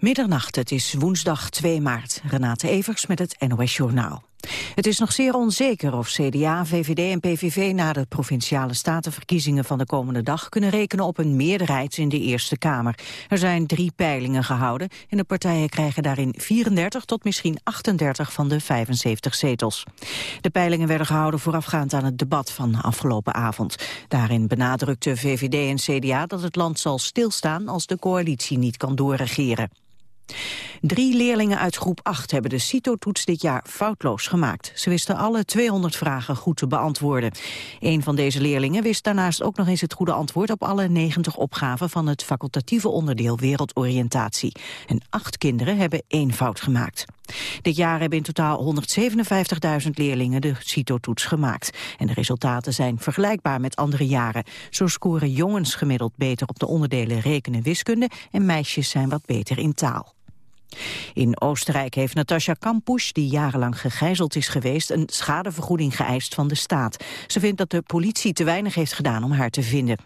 Middernacht, het is woensdag 2 maart. Renate Evers met het NOS Journaal. Het is nog zeer onzeker of CDA, VVD en PVV na de provinciale statenverkiezingen van de komende dag kunnen rekenen op een meerderheid in de Eerste Kamer. Er zijn drie peilingen gehouden en de partijen krijgen daarin 34 tot misschien 38 van de 75 zetels. De peilingen werden gehouden voorafgaand aan het debat van afgelopen avond. Daarin benadrukte VVD en CDA dat het land zal stilstaan als de coalitie niet kan doorregeren. Drie leerlingen uit groep 8 hebben de CITO-toets dit jaar foutloos gemaakt. Ze wisten alle 200 vragen goed te beantwoorden. Een van deze leerlingen wist daarnaast ook nog eens het goede antwoord op alle 90 opgaven van het facultatieve onderdeel wereldoriëntatie. En acht kinderen hebben één fout gemaakt. Dit jaar hebben in totaal 157.000 leerlingen de CITO-toets gemaakt. En de resultaten zijn vergelijkbaar met andere jaren. Zo scoren jongens gemiddeld beter op de onderdelen rekenen wiskunde... en meisjes zijn wat beter in taal. In Oostenrijk heeft Natasja Kampusch, die jarenlang gegijzeld is geweest, een schadevergoeding geëist van de staat. Ze vindt dat de politie te weinig heeft gedaan om haar te vinden.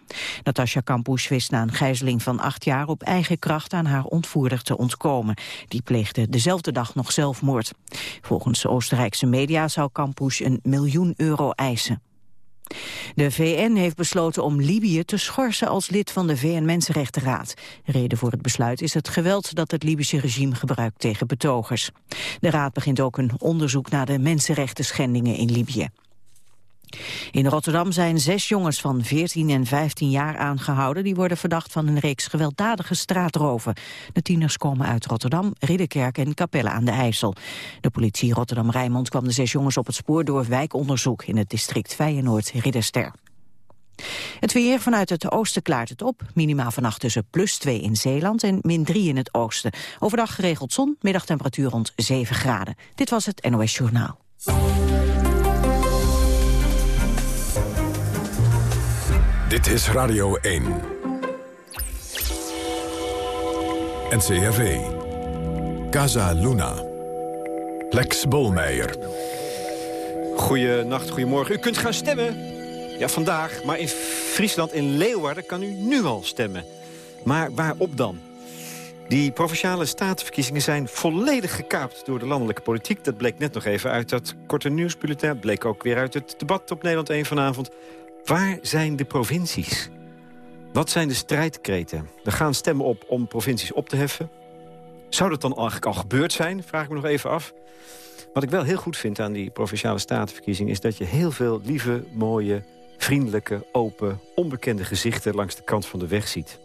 Natasja Kampusch wist na een gijzeling van acht jaar op eigen kracht aan haar ontvoerder te ontkomen. Die pleegde dezelfde dag nog zelfmoord. Volgens Oostenrijkse media zou Kampusch een miljoen euro eisen. De VN heeft besloten om Libië te schorsen als lid van de VN-Mensenrechtenraad. Reden voor het besluit is het geweld dat het Libische regime gebruikt tegen betogers. De raad begint ook een onderzoek naar de mensenrechten schendingen in Libië. In Rotterdam zijn zes jongens van 14 en 15 jaar aangehouden... die worden verdacht van een reeks gewelddadige straatroven. De tieners komen uit Rotterdam, Ridderkerk en Capelle aan de IJssel. De politie Rotterdam-Rijnmond kwam de zes jongens op het spoor... door wijkonderzoek in het district Feyenoord-Ridderster. Het weer vanuit het oosten klaart het op. Minimaal vannacht tussen plus 2 in Zeeland en min 3 in het oosten. Overdag geregeld zon, middagtemperatuur rond 7 graden. Dit was het NOS Journaal. Dit is Radio 1. NCRV. Casa Luna. Lex Bolmeijer. Goedenacht, goedemorgen. U kunt gaan stemmen. Ja, vandaag. Maar in Friesland, in Leeuwarden, kan u nu al stemmen. Maar waarop dan? Die provinciale statenverkiezingen zijn volledig gekaapt door de landelijke politiek. Dat bleek net nog even uit dat korte nieuwsbulletin. bleek ook weer uit het debat op Nederland 1 vanavond. Waar zijn de provincies? Wat zijn de strijdkreten? Er gaan stemmen op om provincies op te heffen. Zou dat dan eigenlijk al gebeurd zijn? Vraag ik me nog even af. Wat ik wel heel goed vind aan die Provinciale Statenverkiezing... is dat je heel veel lieve, mooie, vriendelijke, open, onbekende gezichten... langs de kant van de weg ziet.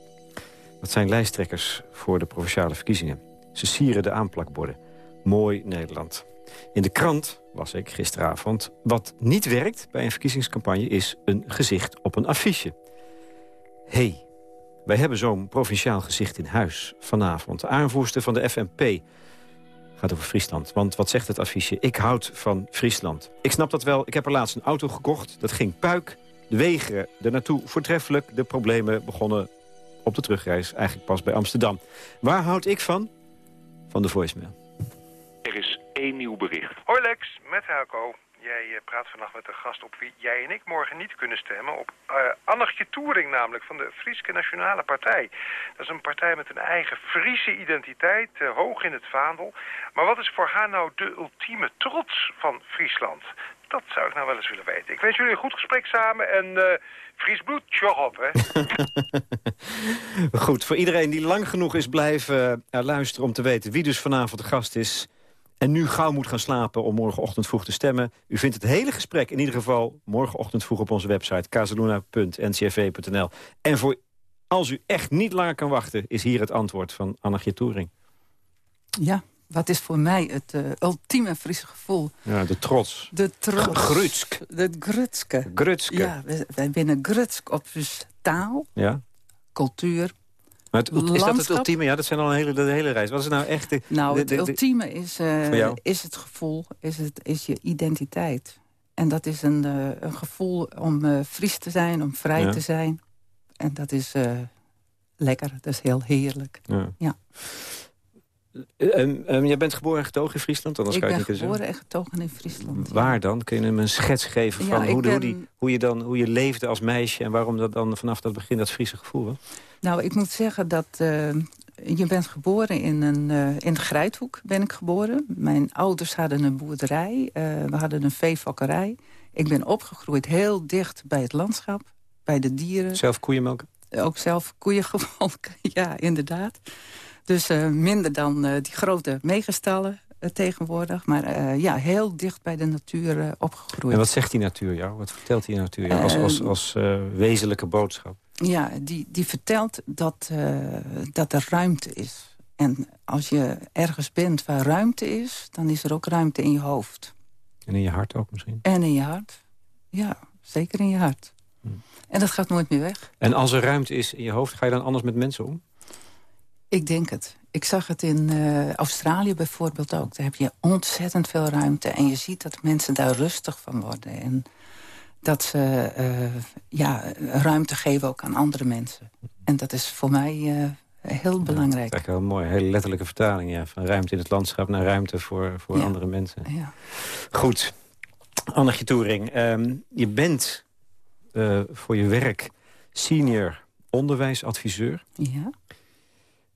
Dat zijn lijsttrekkers voor de Provinciale Verkiezingen. Ze sieren de aanplakborden. Mooi Nederland. In de krant las ik gisteravond... wat niet werkt bij een verkiezingscampagne is een gezicht op een affiche. hey, wij hebben zo'n provinciaal gezicht in huis vanavond. De aanvoerster van de FNP gaat over Friesland. Want wat zegt het affiche? Ik houd van Friesland. Ik snap dat wel. Ik heb er laatst een auto gekocht. Dat ging puik. De wegen er naartoe voortreffelijk. De problemen begonnen op de terugreis eigenlijk pas bij Amsterdam. Waar houd ik van? Van de voicemail. Er is één nieuw bericht. Hoi Lex, met Helco. Jij uh, praat vannacht met een gast op wie jij en ik morgen niet kunnen stemmen. Op uh, Annegje Toering namelijk, van de Frieske Nationale Partij. Dat is een partij met een eigen Friese identiteit, uh, hoog in het vaandel. Maar wat is voor haar nou de ultieme trots van Friesland? Dat zou ik nou wel eens willen weten. Ik wens jullie een goed gesprek samen en uh, Fries bloed, op, hè. goed, voor iedereen die lang genoeg is blijven luisteren om te weten wie dus vanavond de gast is en nu gauw moet gaan slapen om morgenochtend vroeg te stemmen. U vindt het hele gesprek in ieder geval morgenochtend vroeg op onze website... casaluna.ncrv.nl. En voor als u echt niet langer kan wachten... is hier het antwoord van Annagje Toering. Ja, wat is voor mij het uh, ultieme Friese gevoel? Ja, de trots. De trots. Grutsk. De grutske. Grutske. Ja, wij binnen grutsk op dus taal, ja. cultuur, maar het, is dat het ultieme? Ja, dat zijn al een hele, de hele reis. Wat is nou echt... De, nou, het ultieme is, uh, is het gevoel, is, het, is je identiteit. En dat is een, uh, een gevoel om uh, Fries te zijn, om vrij ja. te zijn. En dat is lekker, dat is heel heerlijk. Ja. ja. Um, um, jij bent geboren en getogen in Friesland? Anders ik kan ben geboren en getogen in Friesland. Waar dan? Kun je me een schets geven van hoe, ben... hoe, die, hoe, je dan, hoe je leefde als meisje... en waarom dat dan vanaf dat begin dat Friese gevoel was? Nou, ik moet zeggen dat uh, je bent geboren in, een, uh, in de Grijthoek, ben ik geboren. Mijn ouders hadden een boerderij, we hadden een veefokkerij. Ik ben opgegroeid heel dicht bij het landschap, bij de dieren. Zelf koeienmelken? Ook zelf koeien ja, inderdaad. Dus minder dan die grote megastallen. Eh, tegenwoordig. Maar eh, ja, heel dicht bij de natuur opgegroeid. En wat zegt die natuur jou? Wat vertelt die natuur jou als, als, als wezenlijke boodschap? Ja, die, die vertelt dat, dat er ruimte is. En als je ergens bent waar ruimte is, dan is er ook ruimte in je hoofd. En in je hart ook misschien? En in je hart. Ja, zeker in je hart. Hm. En dat gaat nooit meer weg. En als er ruimte is in je hoofd, ga je dan anders met mensen om? Ik denk het. Ik zag het in uh, Australië bijvoorbeeld ook. Daar heb je ontzettend veel ruimte. En je ziet dat mensen daar rustig van worden. En dat ze uh, ja, ruimte geven ook aan andere mensen. En dat is voor mij uh, heel belangrijk. dat is wel mooi. Een hele letterlijke vertaling. Ja. Van ruimte in het landschap naar ruimte voor, voor andere mensen. Ja. Goed. Annetje Toering, um, je bent voor je werk senior onderwijsadviseur. Ja.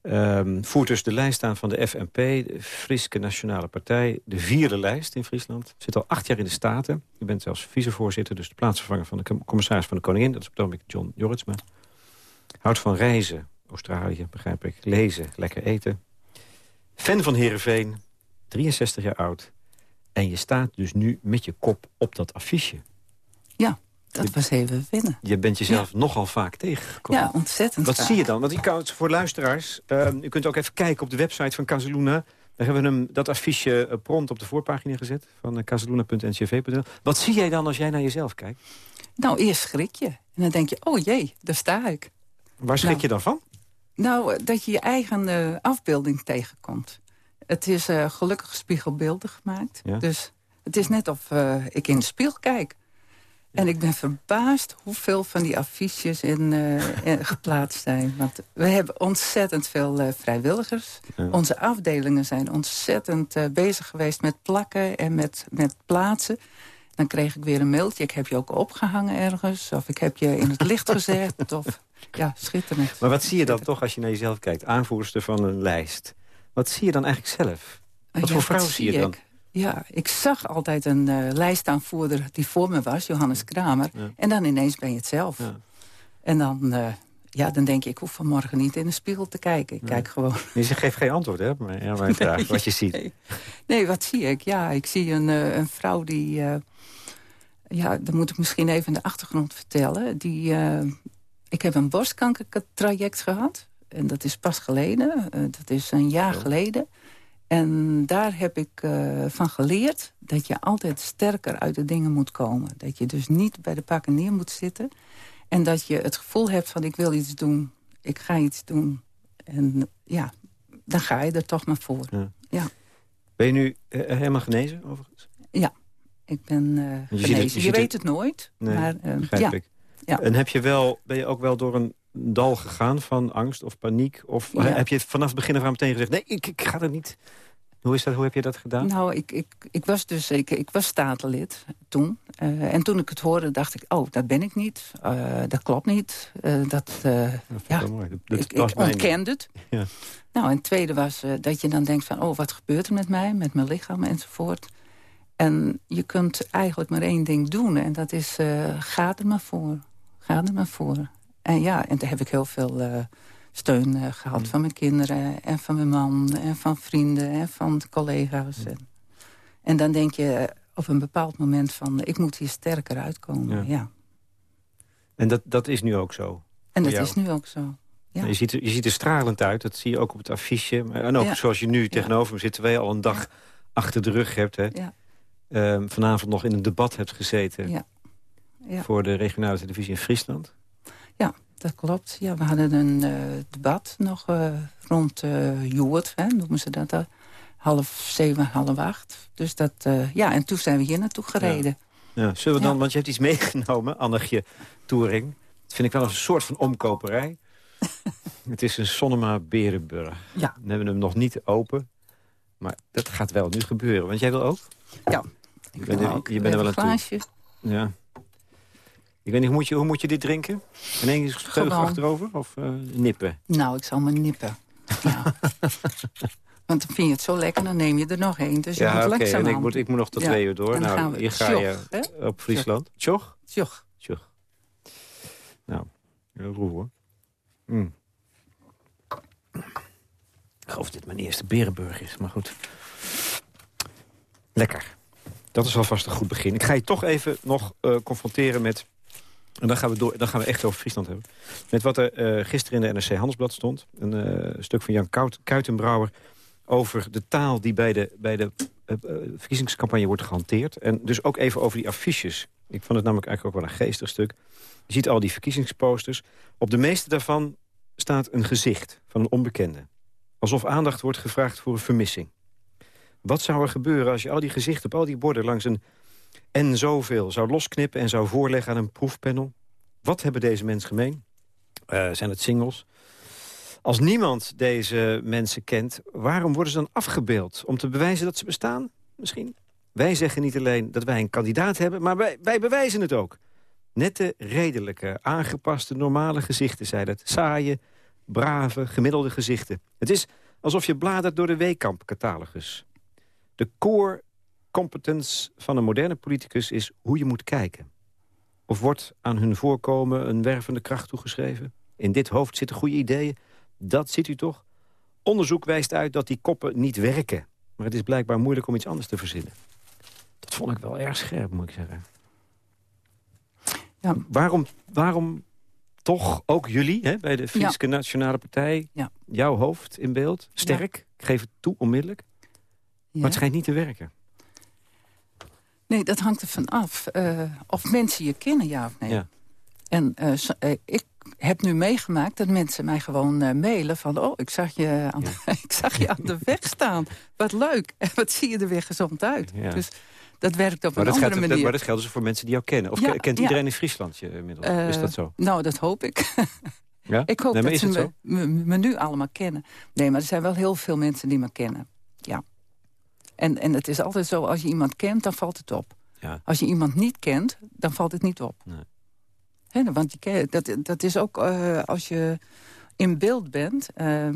Um, voert dus de lijst aan van de FNP, de Friese Nationale Partij. De vierde lijst in Friesland. Zit al acht jaar in de Staten. U bent zelfs vicevoorzitter, dus de plaatsvervanger van de commissaris van de Koningin. Dat is op John Jorritsma. Houdt van reizen, Australië, begrijp ik. Lezen, lekker eten. Fan van Heerenveen, 63 jaar oud. En je staat dus nu met je kop op dat affiche. Dat was even winnen. Je bent jezelf nogal vaak tegengekomen. Ja, ontzettend Wat zie je dan? Want ik kan het voor luisteraars... Uh, u kunt ook even kijken op de website van Casaluna. Daar hebben we hem, dat affiche uh, prompt op de voorpagina gezet... van uh, eh, casaluna.ncv.nl. Wat zie jij dan als jij naar jezelf kijkt? Nou, eerst schrik je. En dan denk je, oh jee, daar sta ik. Waar schrik nou, je dan van? Nou, dat je je eigen afbeelding tegenkomt. Het is gelukkig spiegelbeeldig gemaakt. Dus het is net of ik in de spiegel kijk. En ik ben verbaasd hoeveel van die affiches in, uh, geplaatst zijn. Want we hebben ontzettend veel uh, vrijwilligers. Onze afdelingen zijn ontzettend uh, bezig geweest met plakken en met, met plaatsen. Dan kreeg ik weer een mailtje. Ik heb je ook opgehangen ergens. Of ik heb je in het licht gezet. Of, ja, schitterend. Maar wat zie je dan toch als je naar jezelf kijkt? Aanvoerster van een lijst. Wat zie je dan eigenlijk zelf? Wat voor vrouw zie je dan? Ja, ik zag altijd een uh, lijstaanvoerder die voor me was, Johannes Kramer. En dan ineens ben je het zelf. Ja. En dan, uh, ja, dan denk je, ik hoef vanmorgen niet in de spiegel te kijken. Ik kijk gewoon. Je geeft geen antwoord, hè, maar ja, mijn vraag, wat je ziet. Nee. nee. wat zie ik? Ja, ik zie een, uh, een vrouw die... ja, dan moet ik misschien even de achtergrond vertellen. Die, ik heb een borstkankertraject gehad. En dat is pas geleden. dat is een jaar geleden. En daar heb ik uh, van geleerd dat je altijd sterker uit de dingen moet komen. Dat je dus niet bij de pakken neer moet zitten. En dat je het gevoel hebt van ik wil iets doen, ik ga iets doen. En ja, dan ga je er toch maar voor. Ja. Ben je nu uh, helemaal genezen overigens? Ja, ik ben uh, je genezen. je, weet het nooit. Nee, maar, ja. Ik. ja. En heb je wel, ben je ook wel door een dal gegaan van angst of paniek? Of heb je vanaf het begin af aan meteen gezegd... nee, ik, ik ga er niet... Hoe, is dat, hoe heb je dat gedaan? Nou, ik, ik, ik was dus ik, ik was statenlid toen. Uh, en toen ik het hoorde, dacht ik, oh, dat ben ik niet. Uh, dat klopt niet. Uh, dat, ja. Dat, ik, ik ontkende het. Ja. Nou, en het tweede was dat je dan denkt van... oh, wat gebeurt er met mij, met mijn lichaam enzovoort. En je kunt eigenlijk maar één ding doen. En dat is, ga er maar voor. Ga er maar voor. En ja, en daar heb ik heel veel steun uh, gehad mm. van mijn kinderen en van mijn man en van vrienden en van collega's. Mm. En, en, dan denk je op een bepaald moment van ik moet hier sterker uitkomen. Ja. En dat, dat is nu ook zo? En dat is nu ook zo. Ja. Je, ziet er, je ziet er stralend uit, dat zie je ook op het affiche. En ook zoals je nu tegenover me zit, terwijl je al een dag achter de rug hebt. Hè? Uh, vanavond nog in een debat hebt gezeten voor de regionale televisie in Friesland. Ja, dat klopt. Ja, we hadden een uh, debat nog uh, rond uh, Joert, hè, noemen ze dat. Uh, half zeven, half acht. Dus dat, ja, en toen zijn we hier naartoe gereden. Ja. ja. Zullen we dan, want je hebt iets meegenomen, Annegje Touring. Dat vind ik wel een soort van omkoperij. het is een Sonnema Berenburg. Ja. We hebben hem nog niet open. Maar dat gaat wel nu gebeuren. Want jij wil ook? Ja. Ik ben er, je bent er wel een glaasje. Ja. Ik weet niet, hoe moet je, hoe moet je dit drinken? In één keer achterover of uh, nippen? Nou, ik zal me nippen. Ja. Want dan vind je het zo lekker, dan neem je er nog één. Dus je ja, oké. En ik moet, ik moet nog tot twee uur door. Nou, hier ga je op Friesland. Tjoch? Tjoch. Tjoch. Nou, roer hoor. Mm. Ik geloof dat dit mijn eerste Berenburg is, maar goed. Lekker. Dat is alvast een goed begin. Ik ga je toch even nog uh, confronteren met... En dan gaan, we door, dan gaan we echt over Friesland hebben. Met wat er uh, gisteren in de NRC Handelsblad stond. Een uh, stuk van Jan Kuit, Kuitenbrouwer over de taal die bij de, bij de verkiezingscampagne wordt gehanteerd. En dus ook even over die affiches. Ik vond het namelijk eigenlijk ook wel een geestig stuk. Je ziet al die verkiezingsposters. Op de meeste daarvan staat een gezicht van een onbekende. Alsof aandacht wordt gevraagd voor een vermissing. Wat zou er gebeuren als je al die gezichten op al die borden langs een en zoveel zou losknippen en zou voorleggen aan een proefpanel? Wat hebben deze mensen gemeen? Uh, zijn het singles? Als niemand deze mensen kent, waarom worden ze dan afgebeeld? Om te bewijzen dat ze bestaan? Misschien. Wij zeggen niet alleen dat wij een kandidaat hebben, maar wij, wij bewijzen het ook. Nette, redelijke, aangepaste, normale gezichten, zei dat. Saaie, brave, gemiddelde gezichten. Het is alsof je bladert door de Weekamp-catalogus. De core competence van een moderne politicus is hoe je moet kijken. Of wordt aan hun voorkomen een wervende kracht toegeschreven? In dit hoofd zitten goede ideeën. Dat ziet u toch? Onderzoek wijst uit dat die koppen niet werken. Maar het is blijkbaar moeilijk om iets anders te verzinnen. Dat vond ik wel erg scherp, moet ik zeggen. Ja. Waarom, waarom toch ook jullie hè, bij de Friese Nationale Partij... Ja. jouw hoofd in beeld, sterk, ik geef het toe onmiddellijk... Maar het schijnt niet te werken. Nee, dat hangt er van af. Uh, of mensen je kennen, ja of nee. Ja. En uh, ik heb nu meegemaakt dat mensen mij gewoon mailen van... oh, ik zag, je aan, ik zag je aan de weg staan. Wat leuk. En wat zie je er weer gezond uit. Dus dat werkt op maar een andere geldt, manier. maar dat geldt dus voor mensen die jou kennen. Of kent iedereen in Friesland je inmiddels? is dat zo? Nou, dat hoop ik. ja? Ik hoop dat ze me, me, me nu allemaal kennen. Nee, maar er zijn wel heel veel mensen die me kennen. Ja. En, en het is altijd zo, als je iemand kent, dan valt het op. Ja. Als je iemand niet kent, dan valt het niet op. Nee. He, want je, dat, dat is ook uh, als je in beeld bent... Uh,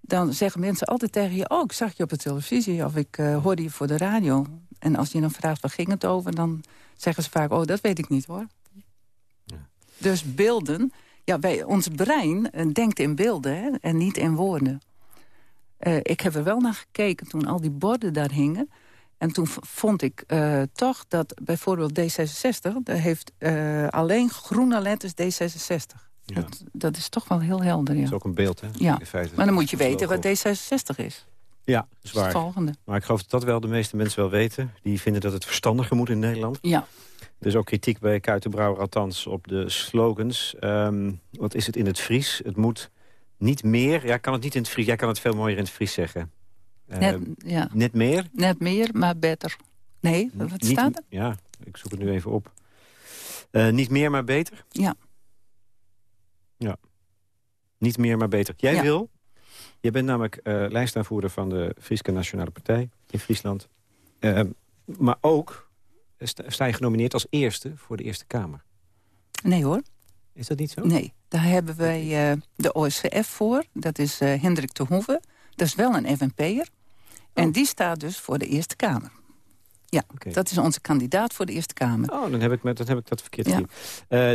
dan zeggen mensen altijd tegen je... oh, ik zag je op de televisie of ik uh, hoorde je voor de radio. En als je dan vraagt, waar ging het over... dan zeggen ze vaak, oh, dat weet ik niet, hoor. Ja. Dus beelden... Ja, wij, ons brein eh, denkt in beelden hè, en niet in woorden. Uh, ik heb er wel naar gekeken toen al die borden daar hingen. En toen vond ik uh, toch dat bijvoorbeeld D66... daar heeft uh, alleen groene letters D66. Ja. Dat, dat, is toch wel heel helder, ja. Dat is ook een beeld, hè? Ja, maar dan moet je weten wat D66 is. Ja, dat is waar. Het volgende. Maar ik geloof dat dat wel de meeste mensen wel weten. Die vinden dat het verstandiger moet in Nederland. Ja. Er is ook kritiek bij Kuitenbrouwer althans op de slogans. Um, wat is het in het Fries? Het moet niet meer, ja, kan het niet in het Fries. Jij kan het veel mooier in het Fries zeggen. Net, uh, ja. net meer? Net meer, maar beter. Nee, wat niet, staat er? Ja, ik zoek het nu even op. Uh, niet meer, maar beter? Ja. Ja. Niet meer, maar beter. Jij ja. wil? Je bent namelijk uh, lijstaanvoerder van de Friese Nationale Partij in Friesland. Uh, maar ook sta je genomineerd als eerste voor de Eerste Kamer. Nee hoor. Is dat niet zo? Nee, daar hebben wij uh, de OSCF voor. Dat is uh, Hendrik de Hoeve. Dat is wel een FNP'er. Oh. En die staat dus voor de Eerste Kamer. Ja, okay. dat is onze kandidaat voor de Eerste Kamer. Oh, dan heb ik, met, dan heb ik dat verkeerd ja. uh,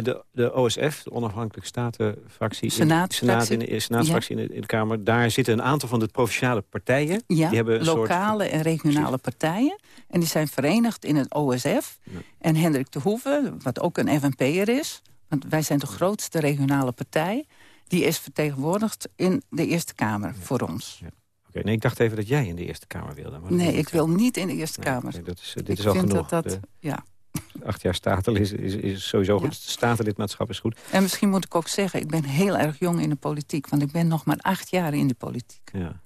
de, de OSF, de Onafhankelijke Statenfractie... Senaatsfractie. In, in de, Senaatsfractie ja. in, de, in, de, Kamer. Daar zitten een aantal van de provinciale partijen. Ja, die hebben een lokale soort... en regionale partijen. En die zijn verenigd in het OSF. En Hendrik de Hoeve, wat ook een FNP'er is... Want wij zijn de grootste regionale partij. Die is vertegenwoordigd in de Eerste Kamer ja. voor ons. Ja. Oké, nee, ik dacht even dat jij in de Eerste Kamer wilde. Maar nee, ik wil niet in de Eerste nee, Kamer. Nee, dat is, dit ik is al genoeg. Dat dat, de, ja. Acht jaar staten is, is, is sowieso goed. Statenlidmaatschap is goed. En misschien moet ik ook zeggen, ik ben heel erg jong in de politiek. Want ik ben nog maar acht jaar in de politiek. Ja.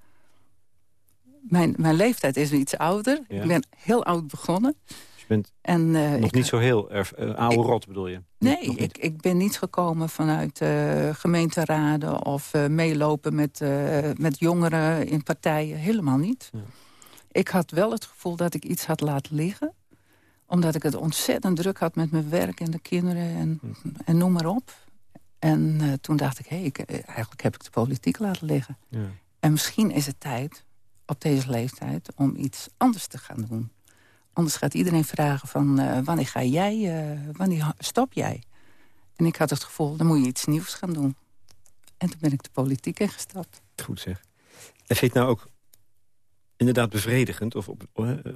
Mijn, mijn leeftijd is iets ouder. Ik ben heel oud begonnen bent en, uh, nog ik, niet zo heel erg uh, oude ik, rot, bedoel je? Nee, ik, ik ben niet gekomen vanuit uh, gemeenteraden... of meelopen met, met jongeren in partijen. Helemaal niet. Ja. Ik had wel het gevoel dat ik iets had laten liggen. Omdat ik het ontzettend druk had met mijn werk en de kinderen en, hm. en noem maar op. En toen dacht ik, hé, hey, eigenlijk heb ik de politiek laten liggen. Ja. En misschien is het tijd, op deze leeftijd, om iets anders te gaan doen. Anders gaat iedereen vragen van uh, wanneer ga jij, uh, wanneer stop jij? En ik had het gevoel, dan moet je iets nieuws gaan doen. En toen ben ik de politiek ingestapt. Goed zeg. En vind je het nou ook inderdaad bevredigend of,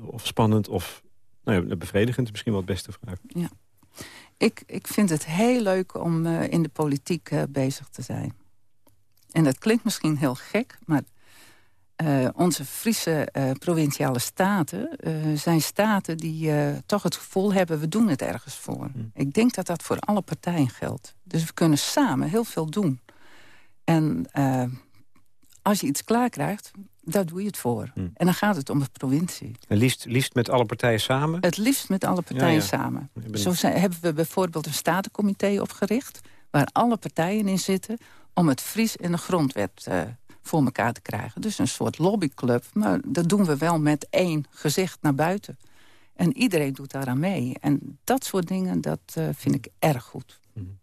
of spannend of nou ja, bevredigend is misschien wel het beste vraag. Ja. Ik, ik vind het heel leuk om uh, in de politiek bezig te zijn. En dat klinkt misschien heel gek, maar uh, onze Friese provinciale staten... zijn staten die toch het gevoel hebben, we doen het ergens voor. Hmm. Ik denk dat dat voor alle partijen geldt. Dus we kunnen samen heel veel doen. En als je iets klaar krijgt, daar doe je het voor. Hmm. En dan gaat het om de provincie. En liefst, liefst met alle partijen samen? Het liefst met alle partijen samen. Zo zijn, hebben we bijvoorbeeld een statencomité opgericht... waar alle partijen in zitten om het Fries in de grondwet voor elkaar te krijgen. Dus een soort lobbyclub, maar dat doen we wel met één gezicht naar buiten. En iedereen doet daaraan mee. En dat soort dingen, dat uh, vind ik erg goed. Hmm.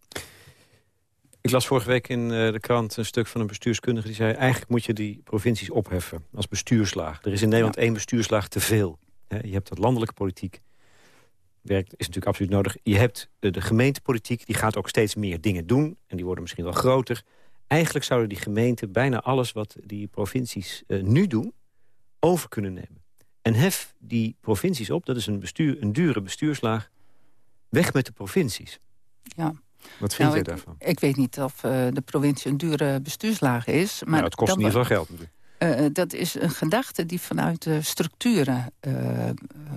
Ik las vorige week in eh, de krant een stuk van een bestuurskundige... die zei, eigenlijk moet je die provincies opheffen als bestuurslaag. Er is in Nederland één bestuurslaag te veel. Je hebt dat landelijke politiek. Werkt is natuurlijk absoluut nodig. Je hebt de gemeentepolitiek, die gaat ook steeds meer dingen doen. En die worden misschien wel groter. Eigenlijk zouden die gemeenten bijna alles wat die provincies uh, nu doen... over kunnen nemen. En hef die provincies op, dat is een, bestuur, een dure bestuurslaag... weg met de provincies. Ja. Wat vind nou, je daarvan? Ik weet niet of uh, de provincie een dure bestuurslaag is. Maar nou, het kost in ieder geval geld natuurlijk. Uh, dat is een gedachte die vanuit de structuren uh,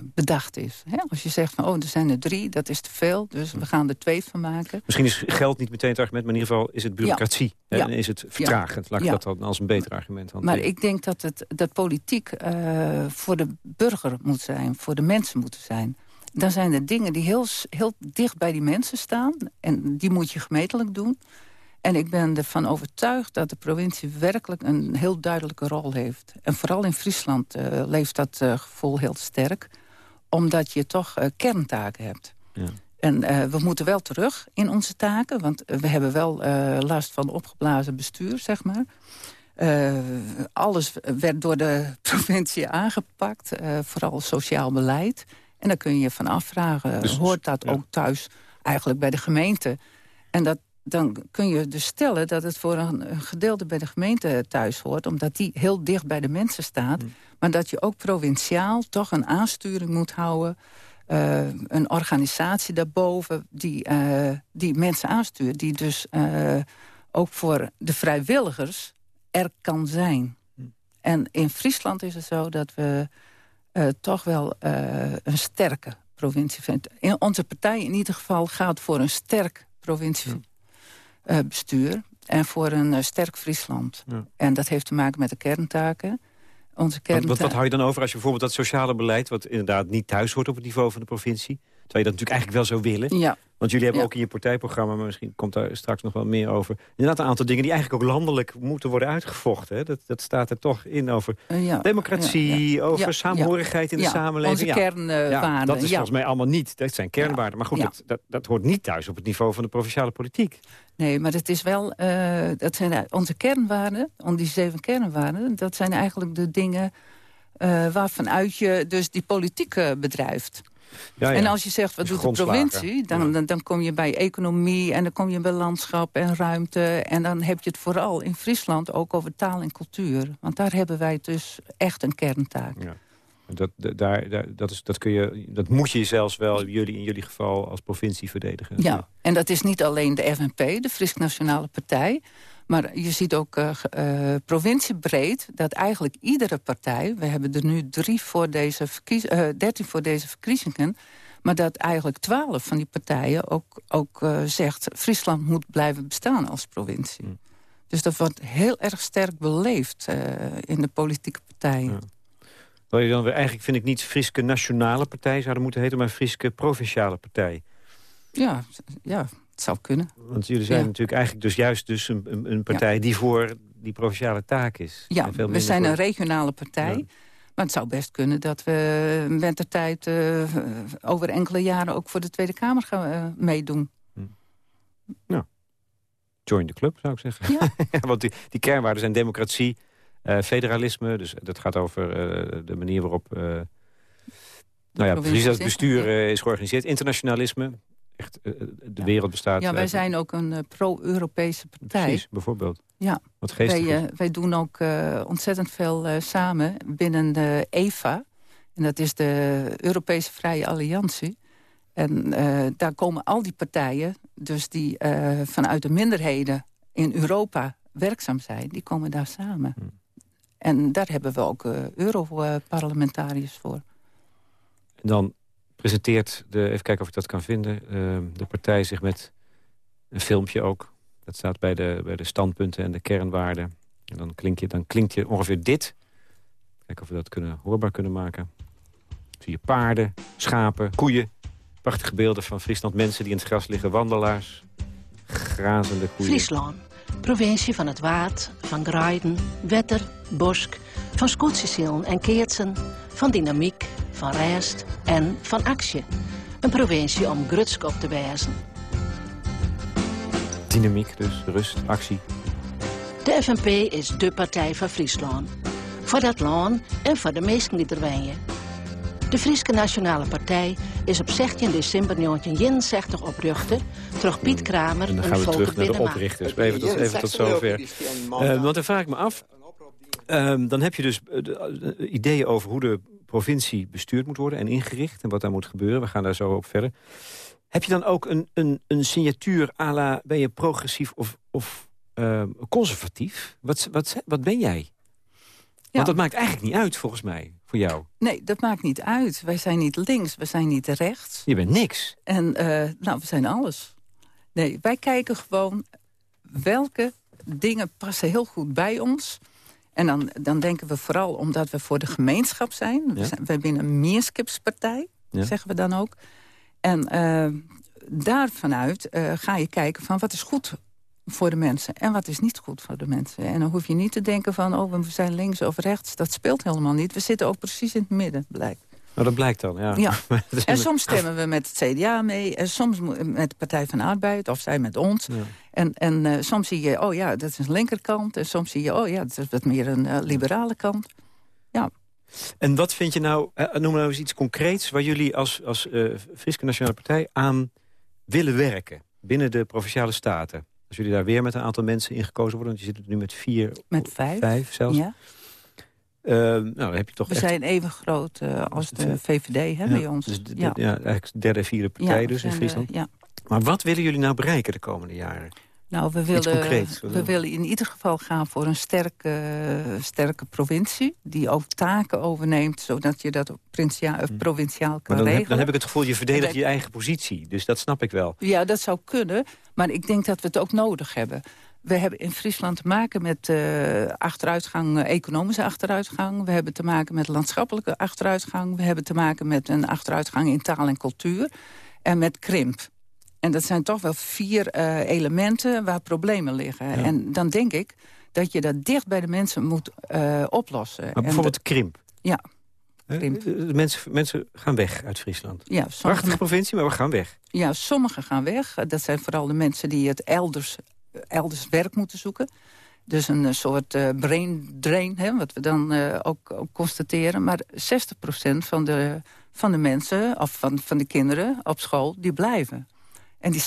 bedacht is. Hè? Als je zegt van, oh, er zijn er drie, dat is te veel. Dus we gaan er twee van maken. Misschien is geld niet meteen het argument, maar in ieder geval is het bureaucratie. Ja. En is het vertragend. Laat ik dat dan als een beter argument hanteren. Maar ik denk dat, het, dat politiek voor de burger moet zijn. Voor de mensen moet zijn dan zijn er dingen die heel, heel dicht bij die mensen staan. En die moet je gemeentelijk doen. En ik ben ervan overtuigd dat de provincie werkelijk een heel duidelijke rol heeft. En vooral in Friesland uh, leeft dat uh, gevoel heel sterk. Omdat je toch uh, kerntaken hebt. Ja. En we moeten wel terug in onze taken. Want we hebben wel last van opgeblazen bestuur, zeg maar. alles werd door de provincie aangepakt. vooral sociaal beleid. En dan kun je je van afvragen, dus, hoort dat ook thuis eigenlijk bij de gemeente? En dat, dan kun je dus stellen dat het voor een, gedeelte bij de gemeente thuis hoort... omdat die heel dicht bij de mensen staat. Hmm. Maar dat je ook provinciaal toch een aansturing moet houden... Uh, een organisatie daarboven die, uh, die mensen aanstuurt. Die dus uh, ook voor de vrijwilligers er kan zijn. Hmm. En in Friesland is het zo dat we toch wel een sterke provincie vindt. In onze partij in ieder geval gaat voor een sterk provinciebestuur... Ja. en voor een sterk Friesland. Ja. En dat heeft te maken met de kerntaken. Onze kerntaken. Wat, wat, hou je dan over als je bijvoorbeeld dat sociale beleid... wat inderdaad niet thuis hoort op het niveau van de provincie... terwijl je dat natuurlijk eigenlijk wel zou willen... Ja. Want jullie hebben ook in je partijprogramma, maar misschien komt daar straks nog wel meer over... inderdaad een aantal dingen die eigenlijk ook landelijk moeten worden uitgevochten. Hè? Dat, dat staat er toch in over uh, democratie, over saamhorigheid in de samenleving. Onze kernwaarden. dat is volgens mij allemaal niet. Dat zijn kernwaarden. Maar goed, dat, dat, dat, hoort niet thuis op het niveau van de provinciale politiek. Nee, maar het is wel, uh, dat zijn onze kernwaarden, die zeven kernwaarden... dat zijn eigenlijk de dingen uh, waarvanuit je dus die politiek bedrijft. Ja, ja. En als je zegt, wat doet de provincie? Dan, dan, dan, kom je bij economie en dan kom je bij landschap en ruimte. En dan heb je het vooral in Friesland ook over taal en cultuur. Want daar hebben wij dus echt een kerntaak. Ja. Dat, daar, daar, dat, is, dat, kun je, dat moet je zelfs wel, jullie, in jullie geval, als provincie verdedigen. Ja, en dat is niet alleen de FNP, de Frisk Nationale Partij... Maar je ziet ook uh, uh, provinciebreed dat eigenlijk iedere partij... we hebben er nu drie voor deze verkies, uh, dertien voor deze verkiezingen... maar dat eigenlijk twaalf van die partijen ook, ook zegt... Friesland moet blijven bestaan als provincie. Hmm. Dus dat wordt heel erg sterk beleefd in de politieke partijen. Ja. Je dan weer, eigenlijk vind ik niet Friske Nationale Partij zouden moeten heten... maar Friske Provinciale Partij. Ja, ja het zou kunnen. Want jullie zijn natuurlijk eigenlijk dus juist dus een, een partij... die voor die provinciale taak is. Ja, we zijn een regionale partij. Maar het zou best kunnen dat we met de tijd... Uh, over enkele jaren ook voor de Tweede Kamer gaan uh, meedoen. Hm. Nou, join the club, zou ik zeggen. Ja. want die, die kernwaarden zijn democratie... federalisme, dus dat gaat over de manier waarop... nou ja, precies het bestuur is georganiseerd. Internationalisme, echt de wereld bestaat... Ja, wij zijn ook een pro-Europese partij. Precies, bijvoorbeeld. Ja, Wat wij, wij doen ook ontzettend veel samen binnen de EVA. En dat is de Europese Vrije Alliantie. En uh, daar komen al die partijen, dus die uh, vanuit de minderheden in Europa werkzaam zijn, die komen daar samen. Hmm. En daar hebben we ook uh, Europarlementariërs voor. En dan presenteert, de, even kijken of ik dat kan vinden... de partij zich met een filmpje ook. Dat staat bij de, bij de standpunten en de kernwaarden. En dan, klink je, dan klinkt je ongeveer dit. Kijken of we dat kunnen, hoorbaar kunnen maken. Zie je paarden, schapen, koeien, Prachtige beelden van Friesland. Mensen die in het gras liggen, wandelaars, grazende koeien. Friesland, provincie van het Waard, van Graiden, Wetter, Bosk... van Scootsesillen en Keertsen, van dynamiek, van rijst en van actie. Een provincie om grutsk op te wijzen. Dynamiek dus, rust, actie. De FNP is de partij van Friesland. Voor dat land en voor de meesten die er wijnen. De Friese Nationale Partij is op 16 december 1961 oprichten. Terug Piet Kramer en dan gaan we terug naar de oprichters. Even tot, even tot zover. Uh, want dan vraag ik me af... Uh, dan heb je dus uh, ideeën over hoe de provincie bestuurd moet worden... en ingericht en wat daar moet gebeuren. We gaan daar zo op verder. Heb je dan ook een, een, een signatuur à la... ben je progressief of, of ehm, conservatief? Wat, wat, wat ben jij? Want dat maakt eigenlijk niet uit, volgens mij voor jou? Nee, dat maakt niet uit. Wij zijn niet links, we zijn niet rechts. Je bent niks. En uh, nou, we zijn alles. Nee, wij kijken gewoon welke dingen passen heel goed bij ons. En dan, dan denken we vooral omdat we voor de gemeenschap zijn. We, zijn, we zijn een meerskipspartij, zeggen we dan ook. En uh, daar vanuit uh, ga je kijken van wat is goed voor de mensen. En wat is niet goed voor de mensen. En dan hoef je niet te denken van, oh, we zijn links of rechts. Dat speelt helemaal niet. We zitten ook precies in het midden, blijkt. Nou, dat blijkt dan, ja. ja. en soms stemmen we met het CDA mee. En soms met de Partij van de Arbeid. Of zij met ons. Ja. En, en uh, soms zie je, oh ja, dat is een linkerkant. En soms zie je, oh ja, dat is wat meer een uh, liberale kant. Ja. En wat vind je nou, uh, noem nou eens iets concreets... waar jullie als, als Friske Nationale Partij aan willen werken... binnen de Provinciale Staten? Als jullie daar weer met een aantal mensen in gekozen worden... want je zit nu met vier... Met vijf. Vijf zelfs. Ja. Uh, nou, dan heb je toch We zijn even groot uh, als de VVD hè, ja, bij ons. Dus ja. ja, eigenlijk derde, vierde partij dus in Friesland. ja. Maar wat willen jullie nou bereiken de komende jaren? Nou, we willen, we willen in ieder geval gaan voor een sterke, sterke provincie... die ook taken overneemt, zodat je dat hm. provinciaal kan dan regelen. Heb, dan heb ik het gevoel, je verdedigt je eigen positie. Dus dat snap ik wel. Ja, dat zou kunnen. Maar ik denk dat we het ook nodig hebben. We hebben in Friesland te maken met uh, achteruitgang, uh, economische achteruitgang. We hebben te maken met landschappelijke achteruitgang. We hebben te maken met een achteruitgang in taal en cultuur. En met krimp. En dat zijn toch wel vier uh, elementen waar problemen liggen. Ja. En dan denk ik dat je dat dicht bij de mensen moet oplossen. Maar bijvoorbeeld krimp? Ja. Mensen, mensen gaan weg uit Friesland. Ja, sommige... Prachtige provincie, maar we gaan weg. Ja, sommigen gaan weg. Dat zijn vooral de mensen die het elders, elders werk moeten zoeken. Dus een eh, soort uh, brain drain, hè, wat we dan uh, ook, ook, constateren. Maar 60% van de, van de mensen, of van, van de kinderen op school, die blijven. En die 60%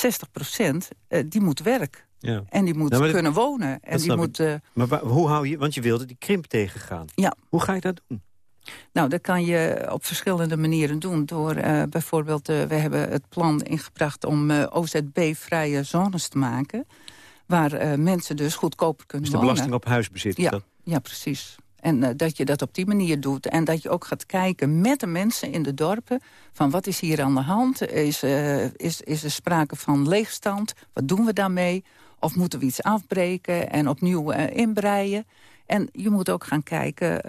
uh, die moet werk. Ja. En die moet nou, kunnen wonen. En die moet, maar hoe hou je, want je wilde die krimp tegengaan. Ja. Hoe ga je dat doen? Nou, dat kan je op verschillende manieren doen. Door uh, bijvoorbeeld, uh, we hebben het plan ingebracht om uh, OZB-vrije zones te maken. Waar mensen dus goedkoper kunnen dus de belasting op huisbezit? Ja, dat? ja precies. En dat je dat op die manier doet. En dat je ook gaat kijken met de mensen in de dorpen... van wat is hier aan de hand? Is, is, is er sprake van leegstand? Wat doen we daarmee? Of moeten we iets afbreken en opnieuw inbreien? En je moet ook gaan kijken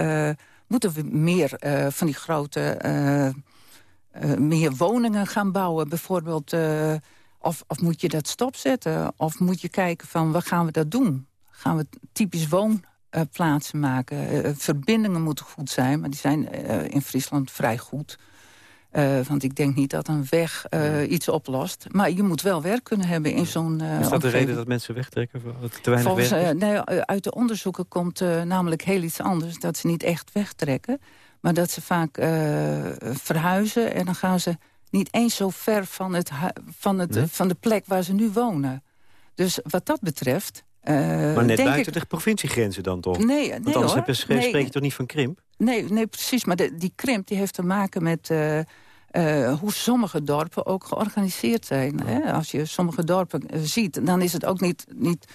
moeten we meer van die grote... Meer woningen gaan bouwen, bijvoorbeeld... of, of moet je dat stopzetten? Of moet je kijken van, wat gaan we dat doen? Gaan we typisch woonplaatsen maken? verbindingen moeten goed zijn, maar die zijn in Friesland vrij goed. Uh, want ik denk niet dat een weg uh, iets oplost. Maar je moet wel werk kunnen hebben in zo'n uh, Is dat de reden dat mensen wegtrekken? Te weinig Volgens, werk nee, uit de onderzoeken komt namelijk heel iets anders. Dat ze niet echt wegtrekken. Maar dat ze vaak verhuizen en dan gaan ze niet eens zo ver van, het, van, het, van de plek waar ze nu wonen. Dus wat dat betreft... Uh, maar net buiten de provinciegrenzen dan toch? Nee, Want anders hoor. spreek je toch niet van krimp? Nee, nee precies. Maar de, die krimp die heeft te maken met... Uh, uh, hoe sommige dorpen ook georganiseerd zijn. Hè? Als je sommige dorpen ziet, dan is het ook niet, niet,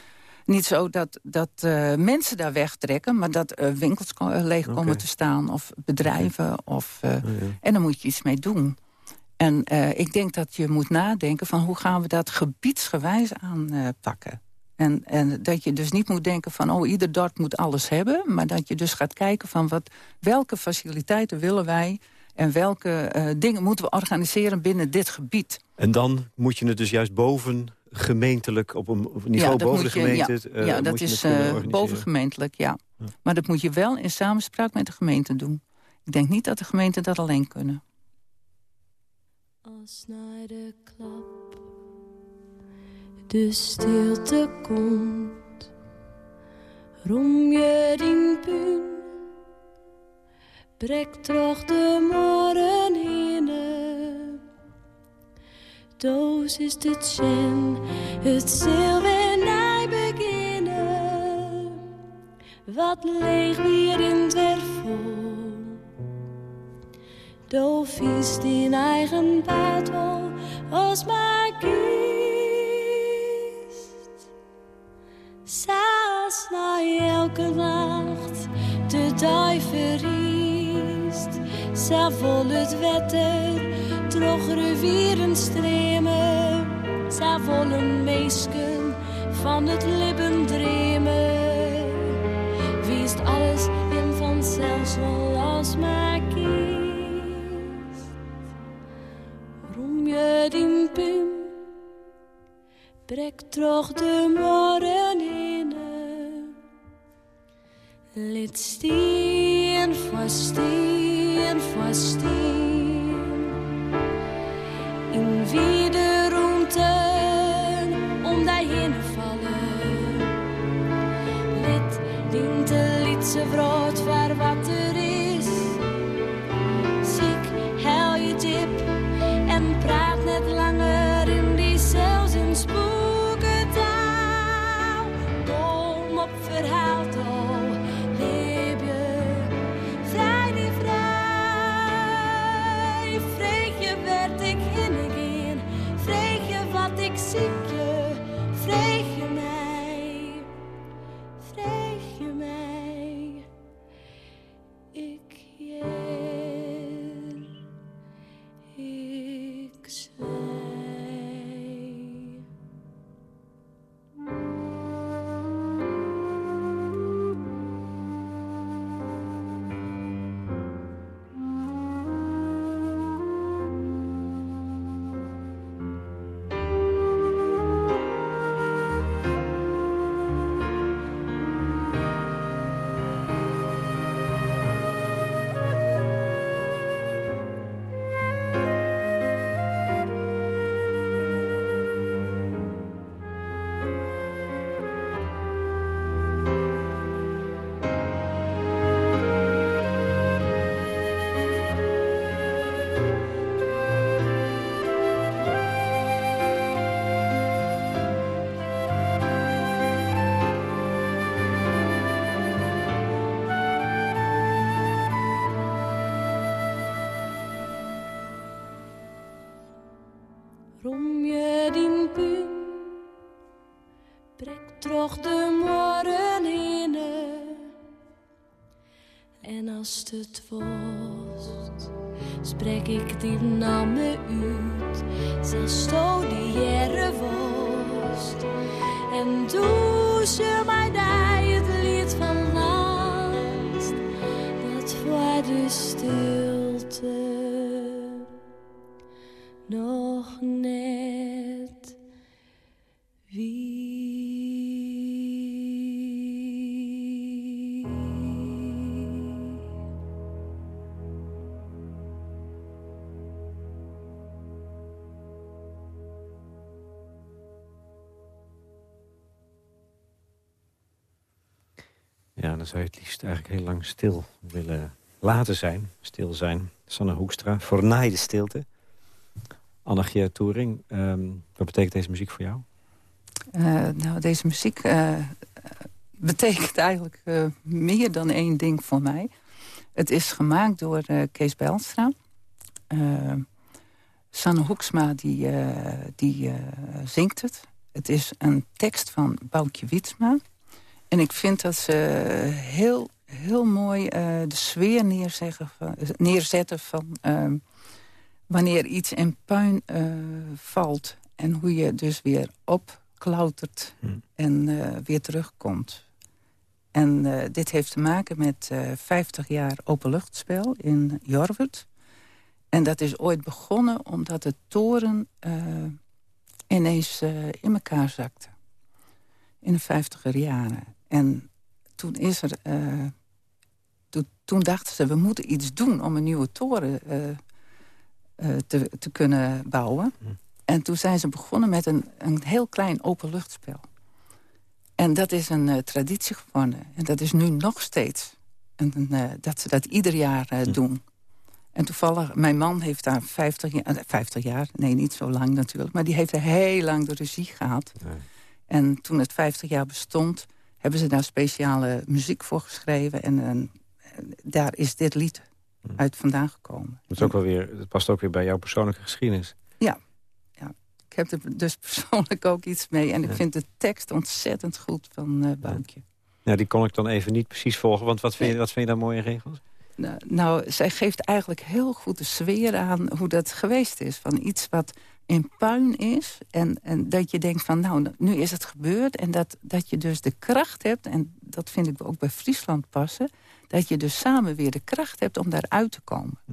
niet zo dat, dat mensen daar wegtrekken... maar dat winkels leeg komen te staan of bedrijven. Of, oh, En dan moet je iets mee doen. En ik denk dat je moet nadenken van hoe gaan we dat gebiedsgewijs aanpakken. En, en dat je dus niet moet denken van, oh, ieder dorp moet alles hebben. Maar dat je dus gaat kijken van wat, welke faciliteiten willen wij... en welke uh, dingen moeten we organiseren binnen dit gebied. En dan moet je het dus juist boven gemeentelijk, op een, op niveau ja, boven de gemeente... Je, ja, uh, ja dat is boven gemeentelijk, ja. ja. Maar dat moet je wel in samenspraak met de gemeente doen. Ik denk niet dat de gemeenten dat alleen kunnen. Als naar de klap de stilte komt, rom je die puin, brek toch de morgen in. Doos is de tjen, het zilver beginnen. Wat leeg weer in het wervel Doof is in eigen battle als maar het wetter, trog rivieren stremen. Vollen meesken van het lippen dremen. Wiest alles in vanzelf zoals maar kiest. din pum Brek toch de morgen in Lid stien voor stien voor stien In. Wie het spreek ik die namen uit, zelfs die jaren was. En doe ze mij daar het lied van last, dat voor de stilte dan zou je het liefst eigenlijk heel lang stil willen laten zijn. Stil zijn. Sanne Hoekstra, Voornaaide stilte. Anarchia Touring, ehm, wat betekent deze muziek voor jou? Uh, nou, deze muziek uh, betekent eigenlijk uh, meer dan één ding voor mij. Het is gemaakt door Kees Bijlstra. Sanne Hoeksma die, die zingt het. Het is een tekst van Boukje Wietsma. En ik vind dat ze heel, heel mooi de sfeer neerzeggen van, neerzetten van... Ehm, wanneer iets in puin valt en hoe je dus weer op klautert hmm. en uh, weer terugkomt. En dit heeft te maken met uh, eh, 50 jaar openluchtspel in Jorwert. En dat is ooit begonnen omdat de toren ineens in elkaar zakte. In de 50er jaren. En toen is er... To, toen dachten ze, we moeten iets doen om een nieuwe toren te, te kunnen bouwen. Hmm. En toen zijn ze begonnen met een, een heel klein openluchtspel. En dat is een uh, traditie geworden. En dat is nu nog steeds. En, uh, dat ze dat ieder jaar uh, doen. En toevallig, mijn man heeft daar 50 jaar, 50 jaar... nee, niet zo lang natuurlijk... maar die heeft er heel lang de regie gehad. En toen het 50 jaar bestond... hebben ze daar speciale muziek voor geschreven. En daar is dit lied hm. uit vandaan gekomen. Het, ook wel weer, het past ook weer bij jouw persoonlijke geschiedenis. Ja, ik heb er dus persoonlijk ook iets mee. En ik vind de tekst ontzettend goed van uh, Boukje. Ja, die kon ik dan even niet precies volgen. Want wat vind je, wat vind je daar mooie regels? Nou, nou, zij geeft eigenlijk heel goed de sfeer aan hoe dat geweest is. Van iets wat in puin is. En, en dat je denkt van, nou, nu is het gebeurd. En dat, dat je dus de kracht hebt, en dat vind ik ook bij Friesland passen... dat je dus samen weer de kracht hebt om daaruit te komen. Hm.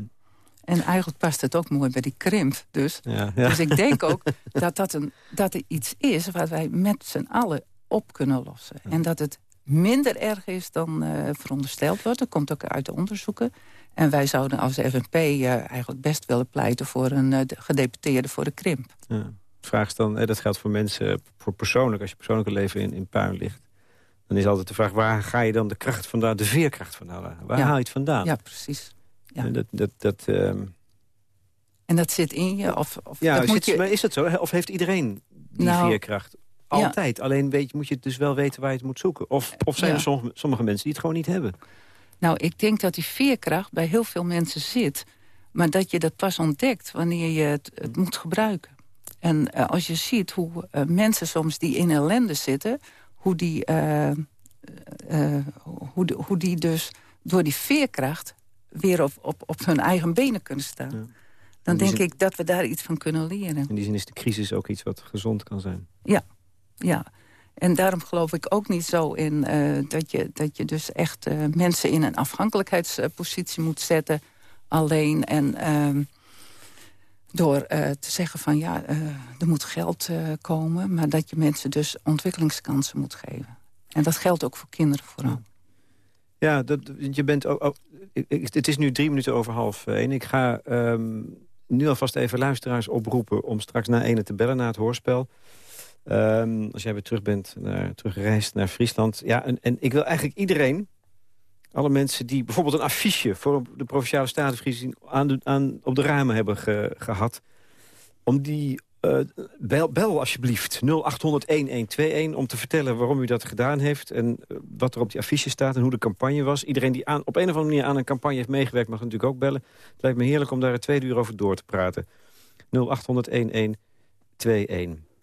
En eigenlijk past het ook mooi bij die krimp. Dus, ja, dus ik denk ook dat, dat, een, dat er iets is... wat wij met z'n allen op kunnen lossen. En dat het minder erg is dan uh, verondersteld wordt. Dat komt ook uit de onderzoeken. En wij zouden als FNP eh, eigenlijk best willen pleiten... voor een uh, gedeputeerde voor de krimp. Ja. De vraag is dan, dat geldt voor mensen, voor persoonlijk... als je persoonlijke leven in, in puin ligt... dan is altijd de vraag, waar ga je dan de kracht vandaan... de veerkracht vandaan? Waar haal je het vandaan? Ja, precies. Ja. Dat, dat, dat, ehm, En dat zit in je? Of, of ja, moet je... maar is dat zo? Of heeft iedereen die nou, veerkracht? Altijd. Alleen weet, moet je dus wel weten waar je het moet zoeken. Of, of zijn er sommige, sommige mensen die het gewoon niet hebben? Nou, ik denk dat die veerkracht bij heel veel mensen zit. Maar dat je dat pas ontdekt wanneer je het, het moet gebruiken. En uh, als je ziet hoe uh, mensen soms die in ellende zitten... hoe die, uh, hoe, de, hoe die dus door die veerkracht weer op, op, op hun eigen benen kunnen staan. Dan denk ik dat we daar iets van kunnen leren. In die zin is de crisis ook iets wat gezond kan zijn. Ja, ja. En daarom geloof ik ook niet zo in uh, dat, je, dat je dus echt uh, mensen in een afhankelijkheidspositie moet zetten. Alleen en uh, door uh, te zeggen van ja, er moet geld komen. Maar dat je mensen dus ontwikkelingskansen moet geven. En dat geldt ook voor kinderen vooral. Ja, dat, je bent ook, het is nu drie minuten over half één. Ik ga um, nu alvast even luisteraars oproepen... om straks na ene te bellen, na het hoorspel. Um, als jij weer terug bent, naar, teruggereisd naar Friesland. Ja, en, en ik wil eigenlijk iedereen... alle mensen die bijvoorbeeld een affiche... voor de Provinciale Statenverkiezing aan, aan, op de ramen hebben gehad... om die uh, bel, bel, alsjeblieft 0800-1121 om te vertellen waarom u dat gedaan heeft... en uh, wat er op die affiche staat en hoe de campagne was. Iedereen die aan, op een of andere manier aan een campagne heeft meegewerkt... mag natuurlijk ook bellen. Het lijkt me heerlijk om daar een tweede uur over door te praten. 0800-1121.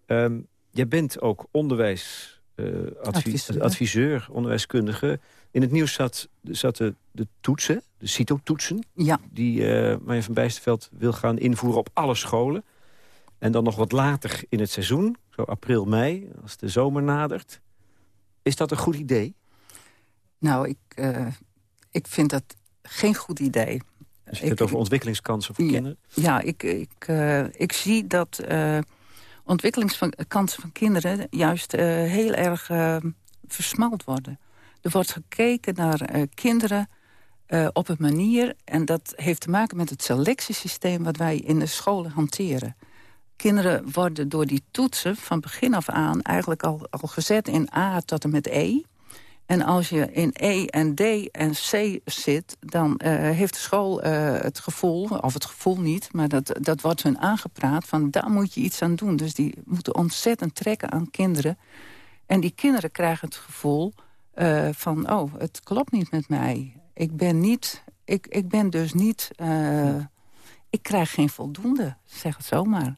Um, jij bent ook onderwijsadviseur, uh, adviseur, onderwijskundige. In het nieuws zat, zat de, de toetsen, de CITO-toetsen... Ja. die uh, Marja van Bijsterveld wil gaan invoeren op alle scholen... En dan nog wat later in het seizoen, zo april, mei, als de zomer nadert. Is dat een goed idee? Nou, ik, uh, ik vind dat geen goed idee. Als je het over ontwikkelingskansen voor kinderen? Ja, ik, ik, uh, ik zie dat uh, ontwikkelingskansen van kinderen... juist heel erg versmald worden. Er wordt gekeken naar kinderen op een manier... en dat heeft te maken met het selectiesysteem... wat wij in de scholen hanteren kinderen worden door die toetsen van begin af aan... eigenlijk al, al gezet in A tot en met E. En als je in E en D en C zit, dan uh, heeft de school uh, het gevoel, of het gevoel niet... maar dat, dat wordt hun aangepraat, van daar moet je iets aan doen. Dus die moeten ontzettend trekken aan kinderen. En die kinderen krijgen het gevoel uh, van, oh, het klopt niet met mij. Ik ben, niet, ik, ik ben dus niet... ik krijg geen voldoende, zeg het zomaar.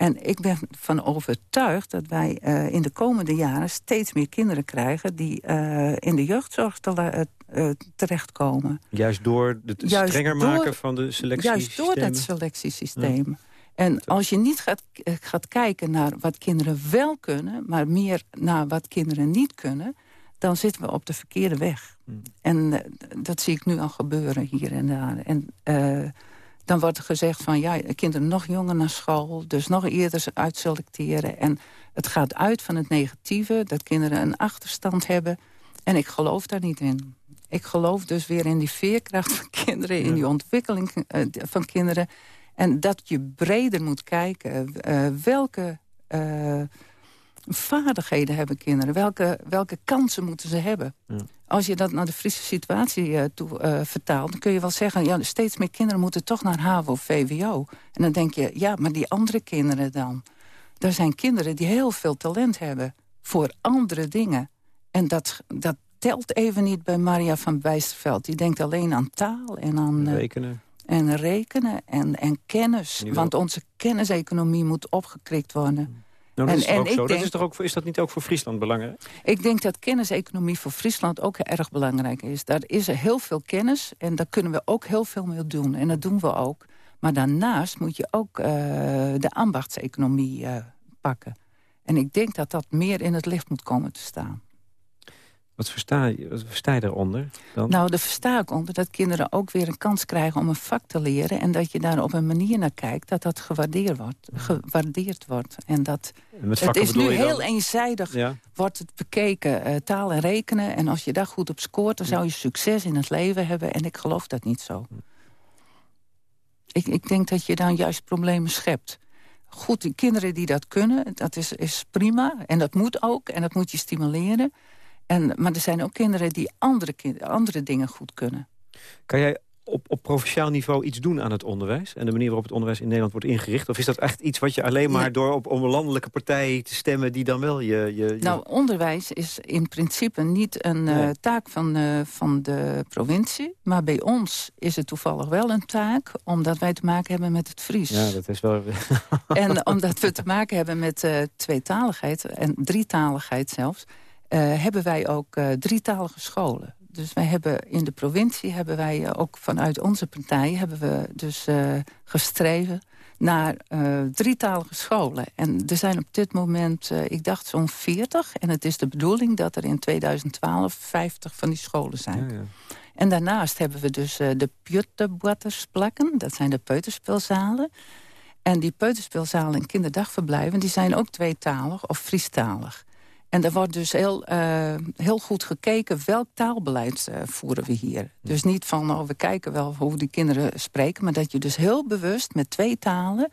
En ik ben van overtuigd dat wij uh, in de komende jaren... steeds meer kinderen krijgen die uh, in de jeugdzorg te, uh, terechtkomen. Juist door het juist strenger door, maken van de selectiesysteem? Juist door dat selectiesysteem. Ja. En als je niet gaat, gaat kijken naar wat kinderen wel kunnen... maar meer naar wat kinderen niet kunnen... dan zitten we op de verkeerde weg. Hmm. En dat zie ik nu al gebeuren hier en daar. En dan wordt er gezegd van ja, kinderen nog jonger naar school... dus nog eerder uitselecteren. En het gaat uit van het negatieve, dat kinderen een achterstand hebben. En ik geloof daar niet in. Ik geloof dus weer in die veerkracht van kinderen... in die ontwikkeling uh, van kinderen. En dat je breder moet kijken. Uh, welke... Uh, vaardigheden hebben kinderen? Welke, welke kansen moeten ze hebben? Ja. Als je dat naar de Friese situatie uh, toe uh, vertaalt... dan kun je wel zeggen, ja, steeds meer kinderen moeten toch naar HAVO of VWO. En dan denk je, ja, maar die andere kinderen dan? Er zijn kinderen die heel veel talent hebben voor andere dingen. En dat, dat telt even niet bij Maria van Bijsterveld. Die denkt alleen aan taal en aan... Uh, rekenen. En rekenen en, en kennis. Want onze kenniseconomie moet opgekrikt worden. Nou, dat en, is en ik Denk, dat is, toch ook, is dat niet ook voor Friesland belangrijk? Ik denk dat kenniseconomie voor Friesland ook erg belangrijk is. Daar is er heel veel kennis en daar kunnen we ook heel veel mee doen. En dat doen we ook. Maar daarnaast moet je ook uh, de ambachtseconomie uh, pakken. En ik denk dat dat meer in het licht moet komen te staan. Wat versta, je, wat versta je daaronder dan? Nou, daar versta ik onder dat kinderen ook weer een kans krijgen om een vak te leren... en dat je daar op een manier naar kijkt dat dat gewaardeerd wordt. Gewaardeerd wordt. En dat, het is nu heel eenzijdig, wordt het bekeken, uh, taal en rekenen... en als je daar goed op scoort, dan zou je succes in het leven hebben... en ik geloof dat niet zo. Ik, ik denk dat je dan juist problemen schept goed, die kinderen die dat kunnen, dat is, is prima. En dat moet ook, en dat moet je stimuleren. En, maar er zijn ook kinderen die andere, andere dingen goed kunnen. Kan jij op, op provinciaal niveau iets doen aan het onderwijs? En de manier waarop het onderwijs in Nederland wordt ingericht? Of is dat echt iets wat je alleen maar door op, om een landelijke partij te stemmen... die dan wel je... je, je... Nou, onderwijs is in principe niet een uh, taak van, uh, van de provincie. Maar bij ons is het toevallig wel een taak... omdat wij te maken hebben met het Fries. Ja, dat is wel... en omdat we te maken hebben met uh, tweetaligheid en drietaligheid zelfs... Uh, hebben wij ook uh, drietalige scholen. Dus wij hebben in de provincie hebben wij uh, ook vanuit onze partij hebben we dus gestreven naar drietalige scholen. En er zijn op dit moment, ik dacht zo'n 40. En het is de bedoeling dat er in 2012 50 van die scholen zijn. Ja, ja. En daarnaast hebben we dus de Pjuttebuattersplakken. Dat zijn de peuterspeelzalen. En die peuterspeelzalen en kinderdagverblijven... die zijn ook tweetalig of Friestalig. En er wordt dus heel, uh, heel goed gekeken welk taalbeleid uh, voeren we hier. Dus niet van, oh, we kijken wel hoe die kinderen spreken... maar dat je dus heel bewust met twee talen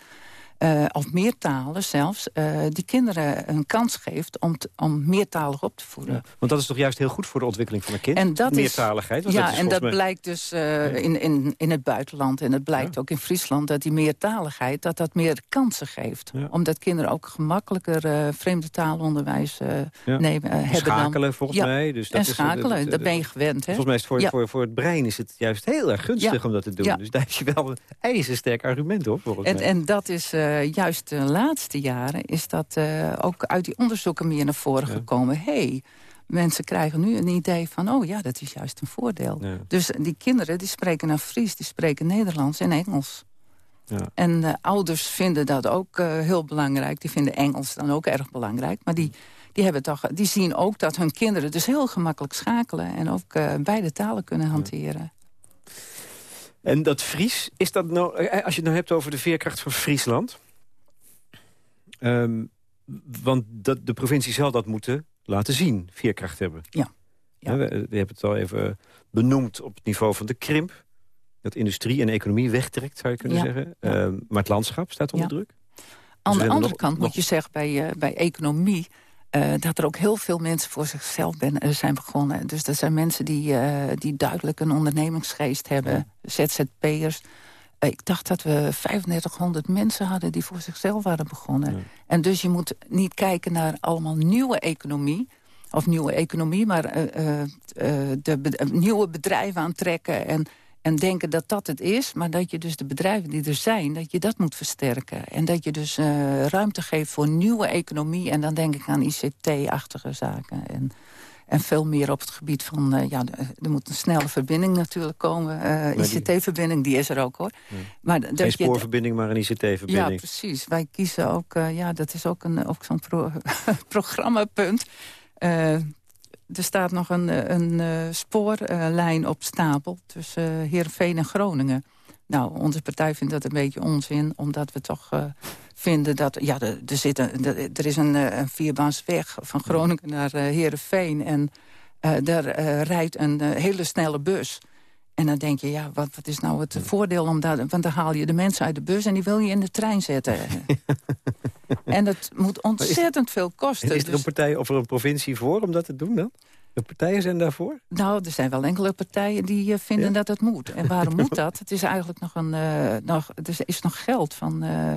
uh, of meertalen zelfs, uh, die kinderen een kans geeft om, om meertalig op te voeden. Ja, want dat is toch juist heel goed voor de ontwikkeling van een kind? En dat Meertaligheid? Is, ja, en dat blijkt dus uh, in, in, in het buitenland en het blijkt ja. ook in Friesland... dat die meertaligheid dat dat meer kansen geeft. Ja. Omdat kinderen ook gemakkelijker vreemde taalonderwijs nemen, hebben schakelen, dan. volgens mij. Dus dat en schakelen, is, dat, dat ben je gewend. Hè? Volgens mij is het voor, voor, voor het brein is het juist heel erg gunstig om dat te doen. Dus daar heb je wel een ijzersterk argument op, volgens en, mij. En dat is uh, juist de laatste jaren is dat uh, ook uit die onderzoeken meer naar voren ja. gekomen. hey, mensen krijgen nu een idee van, oh ja, dat is juist een voordeel. Ja. Dus die kinderen die spreken naar Fries, die spreken Nederlands en Engels. Ja. En uh, ouders vinden dat ook heel belangrijk. Die vinden Engels dan ook erg belangrijk. Maar die, die, hebben toch, die zien ook dat hun kinderen dus heel gemakkelijk schakelen... en ook beide talen kunnen hanteren. En dat Fries, is dat nou, als je het nou hebt over de veerkracht van Friesland... Um, want dat, de provincie zal dat moeten laten zien, veerkracht hebben. Ja. ja. We, we, hebben het al even benoemd op het niveau van de krimp. Dat industrie en economie wegtrekt, zou je kunnen ja. zeggen. Ja. Um, maar het landschap staat onder druk. Aan dus de andere nog, kant nog... moet je zeggen, bij, uh, bij economie... dat er ook heel veel mensen voor zichzelf ben, zijn begonnen. Dus dat zijn mensen die, die duidelijk een ondernemingsgeest hebben. ZZP'ers. Ik dacht dat we 3500 mensen hadden die voor zichzelf waren begonnen. En dus je moet niet kijken naar allemaal nieuwe economie of nieuwe economie, maar uh, uh, de nieuwe bedrijven aantrekken en, en denken dat dat het is. Maar dat je dus de bedrijven die er zijn, dat je dat moet versterken. En dat je dus ruimte geeft voor nieuwe economie. En dan denk ik aan ICT-achtige zaken. En, en veel meer op het gebied van... ja, er moet een snelle verbinding natuurlijk komen. ICT-verbinding, die is er ook hoor. Maar Geen spoorverbinding, maar een ICT-verbinding. Ja, precies. Wij kiezen ook... ja, dat is ook, een, ook zo'n pro programmapunt uh, er staat nog een, een uh, spoorlijn op stapel tussen Heerenveen en Groningen. Nou, onze partij vindt dat een beetje onzin, omdat we toch uh, vinden dat... Ja, er, er, zit een, er is een, een vierbaansweg van Groningen naar uh, Heerenveen... en daar rijdt een hele snelle bus. En dan denk je, ja, wat, wat is nou het voordeel om daar... want dan haal je de mensen uit de bus en die wil je in de trein zetten. en dat moet ontzettend veel kosten. is er een dus- partij of er een provincie voor om dat te doen dan? De partijen zijn daarvoor? Nou, er zijn wel enkele partijen die uh, vinden dat het moet. En waarom moet dat? Het is eigenlijk nog een... Uh, nog, er is nog geld van, uh,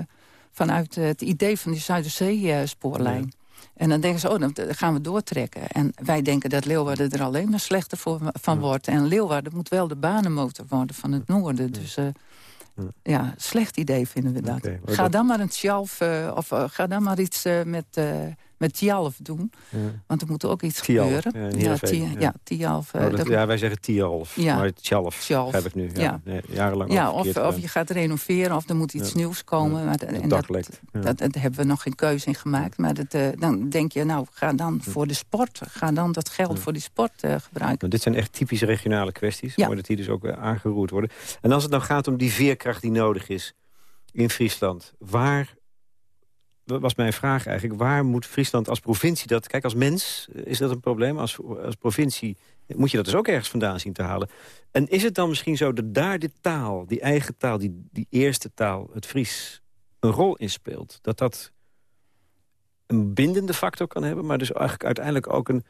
vanuit het idee van die Zuiderzee-spoorlijn. En dan denken ze, oh, dan gaan we doortrekken. En wij denken dat Leeuwarden er alleen maar slechter voor, van wordt. En Leeuwarden moet wel de banenmotor worden van het noorden. Dus ja, slecht idee vinden we dat. ga dan maar een sjalf, uh, of uh, ga dan maar iets met met Tialf doen. Ja. Want er moet ook iets gebeuren. Ja, ja, Tialf. Oh, dat, ja, wij zeggen Tialf, ja. maar Tjalf heb ik nu. Ja. Nee, jarenlang ja, of, of je gaat renoveren of er moet iets nieuws komen. Maar, en dat, dat, dat, hebben we nog geen keuze in gemaakt. Maar dat, uh, dan denk je, nou, ga dan voor de sport. Ga dan dat geld voor die sport uh, gebruiken. Nou, dit zijn echt typische regionale kwesties. Mooi dat die dus ook uh, aangeroerd worden. En als het nou gaat om die veerkracht die nodig is in Friesland... waar was mijn vraag eigenlijk. Waar moet Friesland als provincie dat... Kijk, als mens is dat een probleem. Als, als provincie moet je dat dus ook ergens vandaan zien te halen. En is het dan misschien zo dat daar de taal, die eigen taal... die, die eerste taal, het Fries, een rol in speelt? Dat dat een bindende factor kan hebben... maar dus eigenlijk uiteindelijk ook een,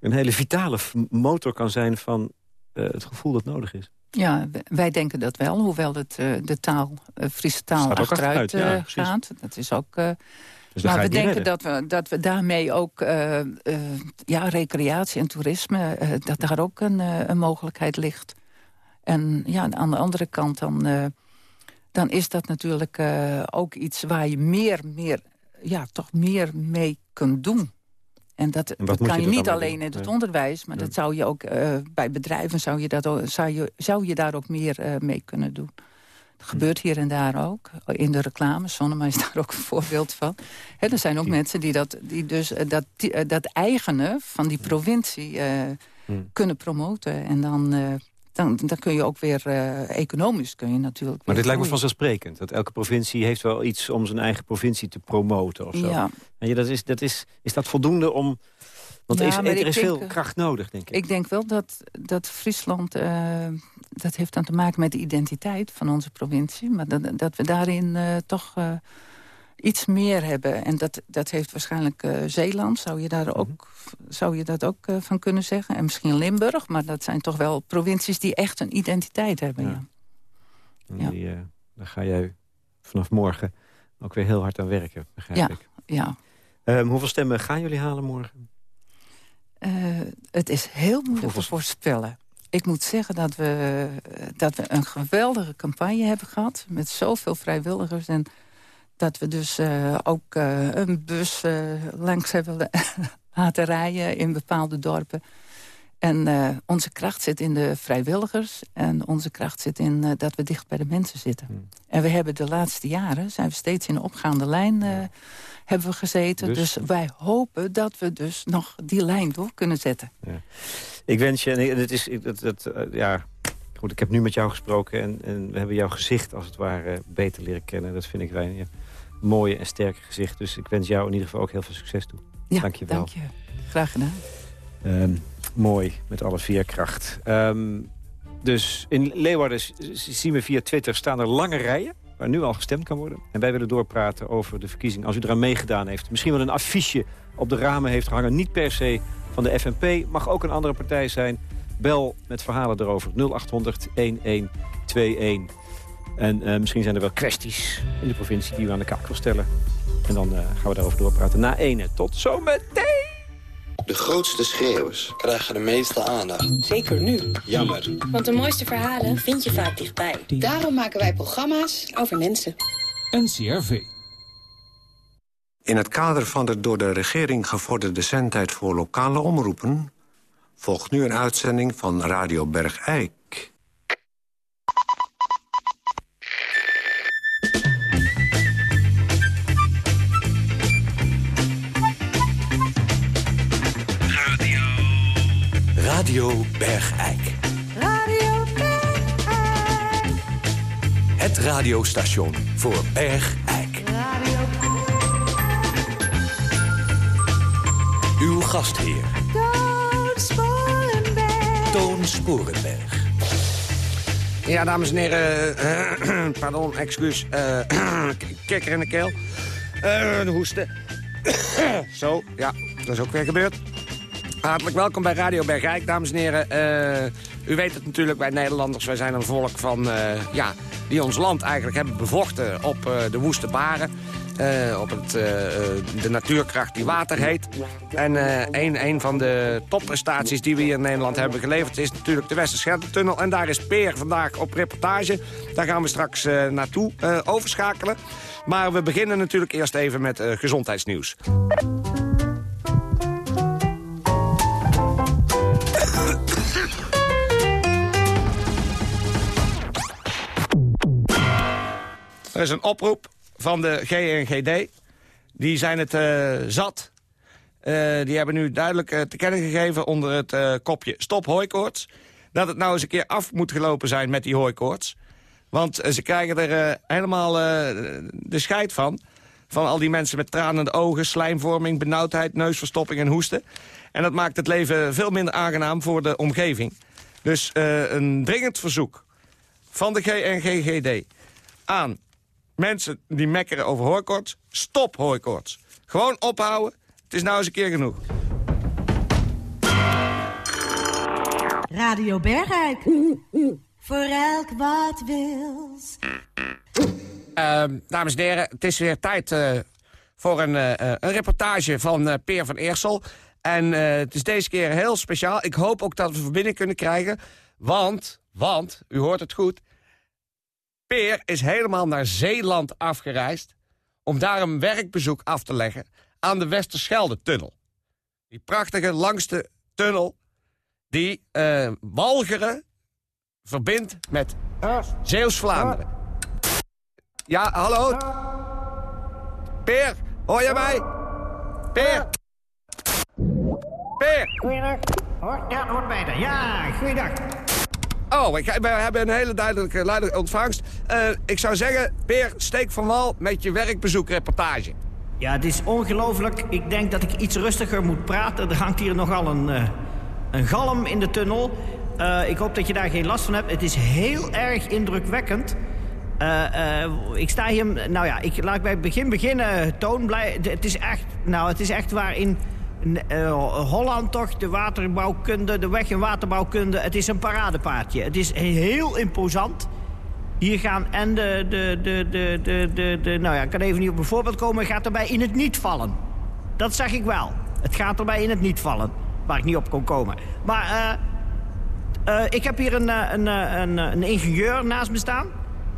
een hele vitale motor kan zijn... van uh, het gevoel dat nodig is? Ja, wij denken dat wel, hoewel het, uh, de taal, uh, Friese taal achteruit ja, uh, gaat. Dat is ook... Dus maar we denken dat we, dat we daarmee ook ja, recreatie en toerisme... dat daar ook een, een mogelijkheid ligt. En ja, aan de andere kant dan, dan is dat natuurlijk ook iets waar je meer, meer, ja, toch meer mee kunt doen. En dat, kan je, niet alleen in het onderwijs, maar dat zou je ook uh, bij bedrijven zou je, dat, zou je, zou je daar ook meer uh, mee kunnen doen. Dat gebeurt hier en daar ook. In de reclame, Sonnema is daar ook een voorbeeld van. He, er zijn ook mensen die dat, die dus, uh, dat, dat eigene van die provincie kunnen promoten. En dan dan, dan kun je ook weer uh, economisch kun je natuurlijk... Maar dit lijkt me vanzelfsprekend. Dat elke provincie heeft wel iets om zijn eigen provincie te promoten of zo. Ja. En dat is, dat is, is dat voldoende om... Want er is, er is veel kracht nodig, denk ik. Ik denk wel dat, dat Friesland... Uh, dat heeft dan te maken met de identiteit van onze provincie. Maar dat, dat we daarin uh, toch iets meer hebben. En dat, dat heeft waarschijnlijk uh, Zeeland. Zou je, daar ook, zou je dat ook uh, van kunnen zeggen? En misschien Limburg. Maar dat zijn toch wel provincies die echt een identiteit hebben. Ja. ja. Die, uh, daar ga jij vanaf morgen ook weer heel hard aan werken, begrijp ja. ik. Ja. Um, hoeveel stemmen gaan jullie halen morgen? het is heel moeilijk te voorspellen. Ik moet zeggen dat we, dat we een geweldige campagne hebben gehad... met zoveel vrijwilligers en dat we dus uh, ook uh, een bus uh, langs hebben laten rijden in bepaalde dorpen. En onze kracht zit in de vrijwilligers. En onze kracht zit in dat we dicht bij de mensen zitten. Hmm. En we hebben de laatste jaren, zijn we steeds in opgaande lijn hebben we gezeten. Dus, dus, wij hopen dat we dus nog die lijn door kunnen zetten. Ja. Ik wens je, en het is, het, ja, goed, ik heb nu met jou gesproken en, en, we hebben jouw gezicht als het ware beter leren kennen. Dat vind ik fijn. Ja mooie en sterke gezicht. Dus ik wens jou in ieder geval ook heel veel succes toe. Ja, dank je wel. Dank je. Graag gedaan. Um, mooi, met alle veerkracht. Um, dus in Leeuwarden zien we via Twitter staan er lange rijen. waar nu al gestemd kan worden. En wij willen doorpraten over de verkiezing als u eraan meegedaan heeft. Misschien wel een affiche op de ramen heeft gehangen. Niet per se van de FNP, mag ook een andere partij zijn. Bel met verhalen erover 0800 1121. En uh, misschien zijn er wel kwesties in de provincie die we aan de kaak wil stellen. En dan uh, gaan we daarover doorpraten na ene. Tot zometeen! De grootste schreeuwers krijgen de meeste aandacht. Zeker nu. Jammer. Want de mooiste verhalen vind je vaak dichtbij. Daarom maken wij programma's over mensen. NCRV. In het kader van de door de regering gevorderde zendtijd voor lokale omroepen... volgt nu een uitzending van Radio Bergijk. Radio Bergijk. Radio Bergijk. Het radiostation voor Bergijk. Radio Uw gastheer, Toon Sporenberg. Toon Sporenberg. Ja, dames en heren, eh, pardon, excuus, eh, kikker in de keel, Eh, de hoesten. Zo, ja, dat is ook weer gebeurd. Hartelijk welkom bij Radio Bergijk, dames en heren. Eh, u weet het natuurlijk, wij Nederlanders, wij zijn een volk van, eh, ja, die ons land eigenlijk hebben bevochten op eh, de woeste baren. Op het, de natuurkracht die water heet. En een, een van de topprestaties die we hier in Nederland hebben geleverd... is natuurlijk de Westerschelde-tunnel. En daar is Peer vandaag op reportage. Daar gaan we straks naartoe overschakelen. Maar we beginnen natuurlijk eerst even met gezondheidsnieuws. Er is een oproep van de GNGD. Die zijn het eh, zat. Eh, die hebben nu duidelijk eh, te kennen gegeven onder het kopje Stop hooikoorts. Dat het nou eens een keer af moet gelopen zijn met die hooikoorts. Want ze krijgen er helemaal de scheid van. Van al die mensen met tranende ogen, slijmvorming, benauwdheid, neusverstopping en hoesten. En dat maakt het leven veel minder aangenaam voor de omgeving. Dus een dringend verzoek van de GNGGD aan mensen die mekkeren over hooikoorts. Stop hooikoorts. Gewoon ophouden. Het is nou eens een keer genoeg. Radio Bergijk. Voor elk wat wils. Ehm, dames en heren, het is weer tijd eh, voor een, eh, een reportage van eh, Peer van Eersel. En eh, het is deze keer heel speciaal. Ik hoop ook dat we verbinding kunnen krijgen. Want, want, u hoort het goed... Peer is helemaal naar Zeeland afgereisd... om daar een werkbezoek af te leggen aan de Westerschelde-tunnel. Die prachtige langste tunnel die Walcheren verbindt met Zeeuws-Vlaanderen. Ja, hallo? Peer, hoor je mij? Peer! Peer! Goeiedag. Ja, hoort bij dan. Ja, goeiedag. Oh, ik, we hebben een hele duidelijke, ontvangst. Eh, ik zou zeggen, Peer, steek van wal met je werkbezoekreportage. Ja, het is ongelooflijk. Ik denk dat ik iets rustiger moet praten. Er hangt hier nogal een, eh, een galm in de tunnel. Eh, ik hoop dat je daar geen last van hebt. Het is heel erg indrukwekkend. Ik sta hier... Nou ja, ik, laat ik bij het begin beginnen. Toon, blij, het is echt... Nou, het is echt waar in... eh, Holland toch, de waterbouwkunde, de weg- en waterbouwkunde. Het is een paradepaardje. Het is heel imposant. Hier gaan en de, de, de, de, de, de, nou ja, ik kan even niet op een voorbeeld komen, gaat erbij in het niet vallen. Dat zeg ik wel. Het gaat erbij in het niet vallen, waar ik niet op kon komen. Maar eh, eh, ik heb hier een, eh, een, eh, een, een ingenieur naast me staan.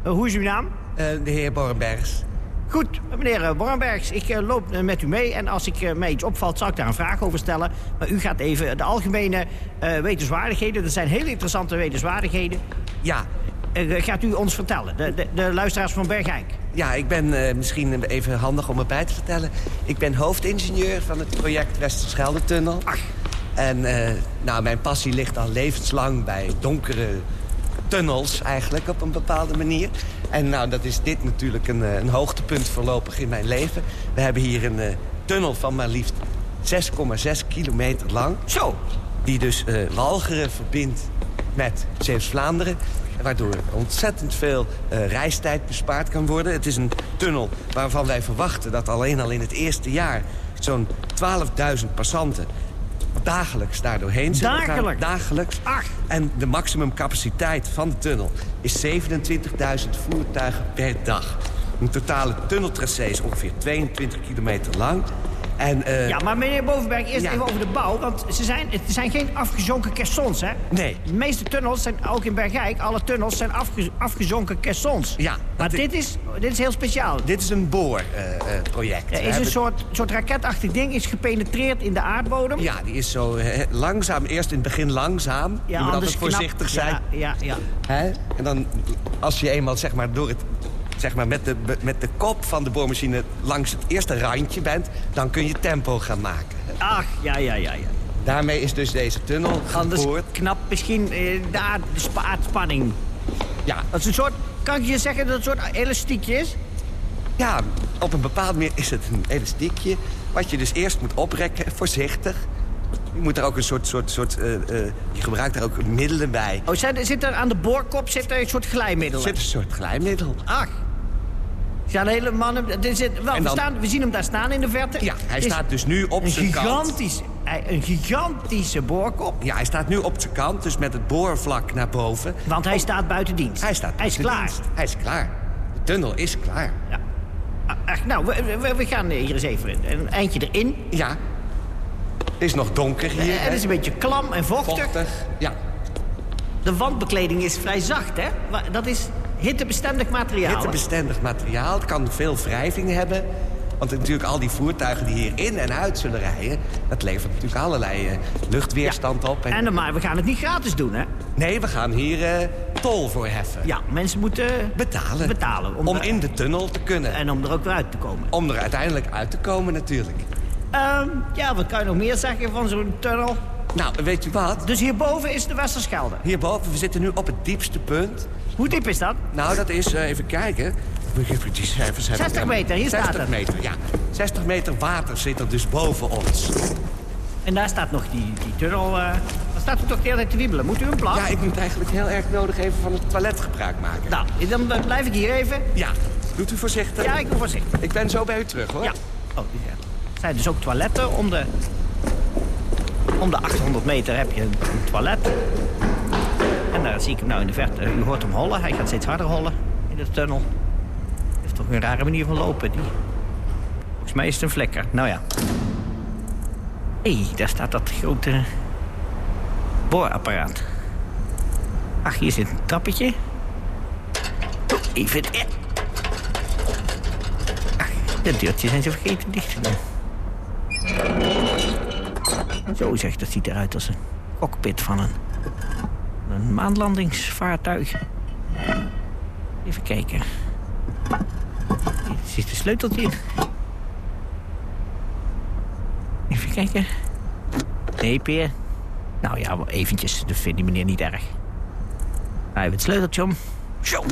Eh, hoe is uw naam? de heer Borrenbergs. Goed, meneer Borrenbergs, ik eh, loop eh, met u mee. En als ik, eh, mij iets opvalt, zal ik daar een vraag over stellen. Maar u gaat even de algemene eh, wetenswaardigheden... dat zijn hele interessante wetenswaardigheden... Ja. gaat u ons vertellen, de, de, de luisteraars van Bergijk. Ja, ik ben misschien even handig om erbij te vertellen. Ik ben hoofdingenieur van het project Westerschelde-tunnel. Ach. En nou, mijn passie ligt al levenslang bij donkere tunnels eigenlijk op een bepaalde manier. En nou, dat is dit natuurlijk een, eh, een hoogtepunt voorlopig in mijn leven. We hebben hier een eh, tunnel van maar liefst 6,6 kilometer lang. Zo. Die dus eh Walcheren verbindt met Zeeuws-Vlaanderen. Waardoor ontzettend veel uh, reistijd bespaard kan worden. Het is een tunnel waarvan wij verwachten dat alleen al in het eerste jaar... zo'n 12.000 passanten dagelijks daar doorheen Dagelijks? Dagelijks. Ach. En de maximumcapaciteit van de tunnel is 27.000 voertuigen per dag. Een totale tunneltracé is ongeveer 22 kilometer lang. En, uh, ja, maar meneer Bovenberg, eerst even over de bouw. Want ze zijn, het zijn geen afgezonken caissons, hè? Nee. De meeste tunnels zijn, ook in Bergijk, alle tunnels zijn afge, afgezonken caissons. Ja. Maar dit is, dit is heel speciaal. Dit is een boorproject. Uh, uh, is een soort, soort raketachtig ding, is gepenetreerd in de aardbodem. Ja, die is zo langzaam, eerst in het begin langzaam. Ja, je moet altijd voorzichtig zijn. Ja, ja, ja. Hè? En dan, als je eenmaal zeg maar, door het zeg maar, met, de, met de kop van de boormachine langs het eerste randje bent... dan kun je tempo gaan maken. Ach, ja, ja, ja. ja. Daarmee is dus deze tunnel Anders geboord. knap misschien eh, daar de spaatspanning. Ja. Dat is een soort, kan ik je zeggen dat het een soort elastiekje is? Ja, op een bepaald manier is het een elastiekje... wat je dus eerst moet oprekken, voorzichtig... Je moet er ook een soort... soort, soort uh, uh, je gebruikt er ook middelen bij. Oh, zit er aan de boorkop zit er een soort glijmiddel? zit een soort glijmiddel. Ach. Zijn hele mannen... Er zit, wel, dan, we, staan, we zien hem daar staan in de verte. Ja, hij staat dus nu op zijn kant. Een gigantische boorkop. Ja, hij staat nu op zijn kant, dus met het boorvlak naar boven. Want hij staat buiten dienst. Hij staat Hij is klaar. Dienst. Hij is klaar. De tunnel is klaar. Ja. Ach, nou, we, we, we, gaan hier eens even een eindje erin. Ja. Het is nog donker hier. Uh, het is een beetje klam en vochtig. Vochtig, ja. De wandbekleding is vrij zacht, hè? Dat is hittebestendig materiaal. Hittebestendig materiaal. Het kan veel wrijving hebben. Want natuurlijk al die voertuigen die hier in en uit zullen rijden... dat levert natuurlijk allerlei uh, luchtweerstand ja. op. En, en maar we gaan het niet gratis doen, hè? Nee, we gaan hier uh, tol voor heffen. Ja, mensen moeten... Betalen. Betalen. Om, om in de tunnel te kunnen. En om er ook weer uit te komen. Om er uiteindelijk uit te komen, natuurlijk. Um, ja, wat kan je nog meer zeggen van zo'n tunnel? Nou, weet u wat? Dus hierboven is de Westerschelde? Hierboven, we zitten nu op het diepste punt. Hoe diep is dat? Nou, dat is, uh, even kijken... Die cijfers 60 meter, hier 60 staat het. meter, ja. 60 meter water zit er dus boven ons. En daar staat nog die, die tunnel... Uh, daar staat u toch de hele tijd te wiebelen. Moet u een plan? Ja, ik moet eigenlijk heel erg nodig even van het toilet gebruik maken. Nou, dan blijf ik hier even. Ja, doet u voorzichtig. Ja, ik doe voorzichtig. Ik ben zo bij u terug, hoor. Ja. Oh, ja. Er zijn dus ook toiletten om de... Om de 800 meter heb je een, toilet. En daar zie ik hem nou in de verte. U hoort hem hollen. Hij gaat steeds harder hollen in de tunnel. Heeft toch een rare manier van lopen, die. Volgens mij is het een vlekker. Nou ja. Hé, hey, daar staat dat grote boorapparaat. Ach, hier zit een trappetje. Even... Ach, de deurtjes zijn ze vergeten dicht te doen. Zo zegt dat ziet eruit als een cockpit van een, een maanlandingsvaartuig. Even kijken. Hier zit een sleuteltje in. Even kijken. Nee, Peer. Nou ja, eventjes. Dat vindt die meneer niet erg. Hij heeft het sleuteltje om. Zo.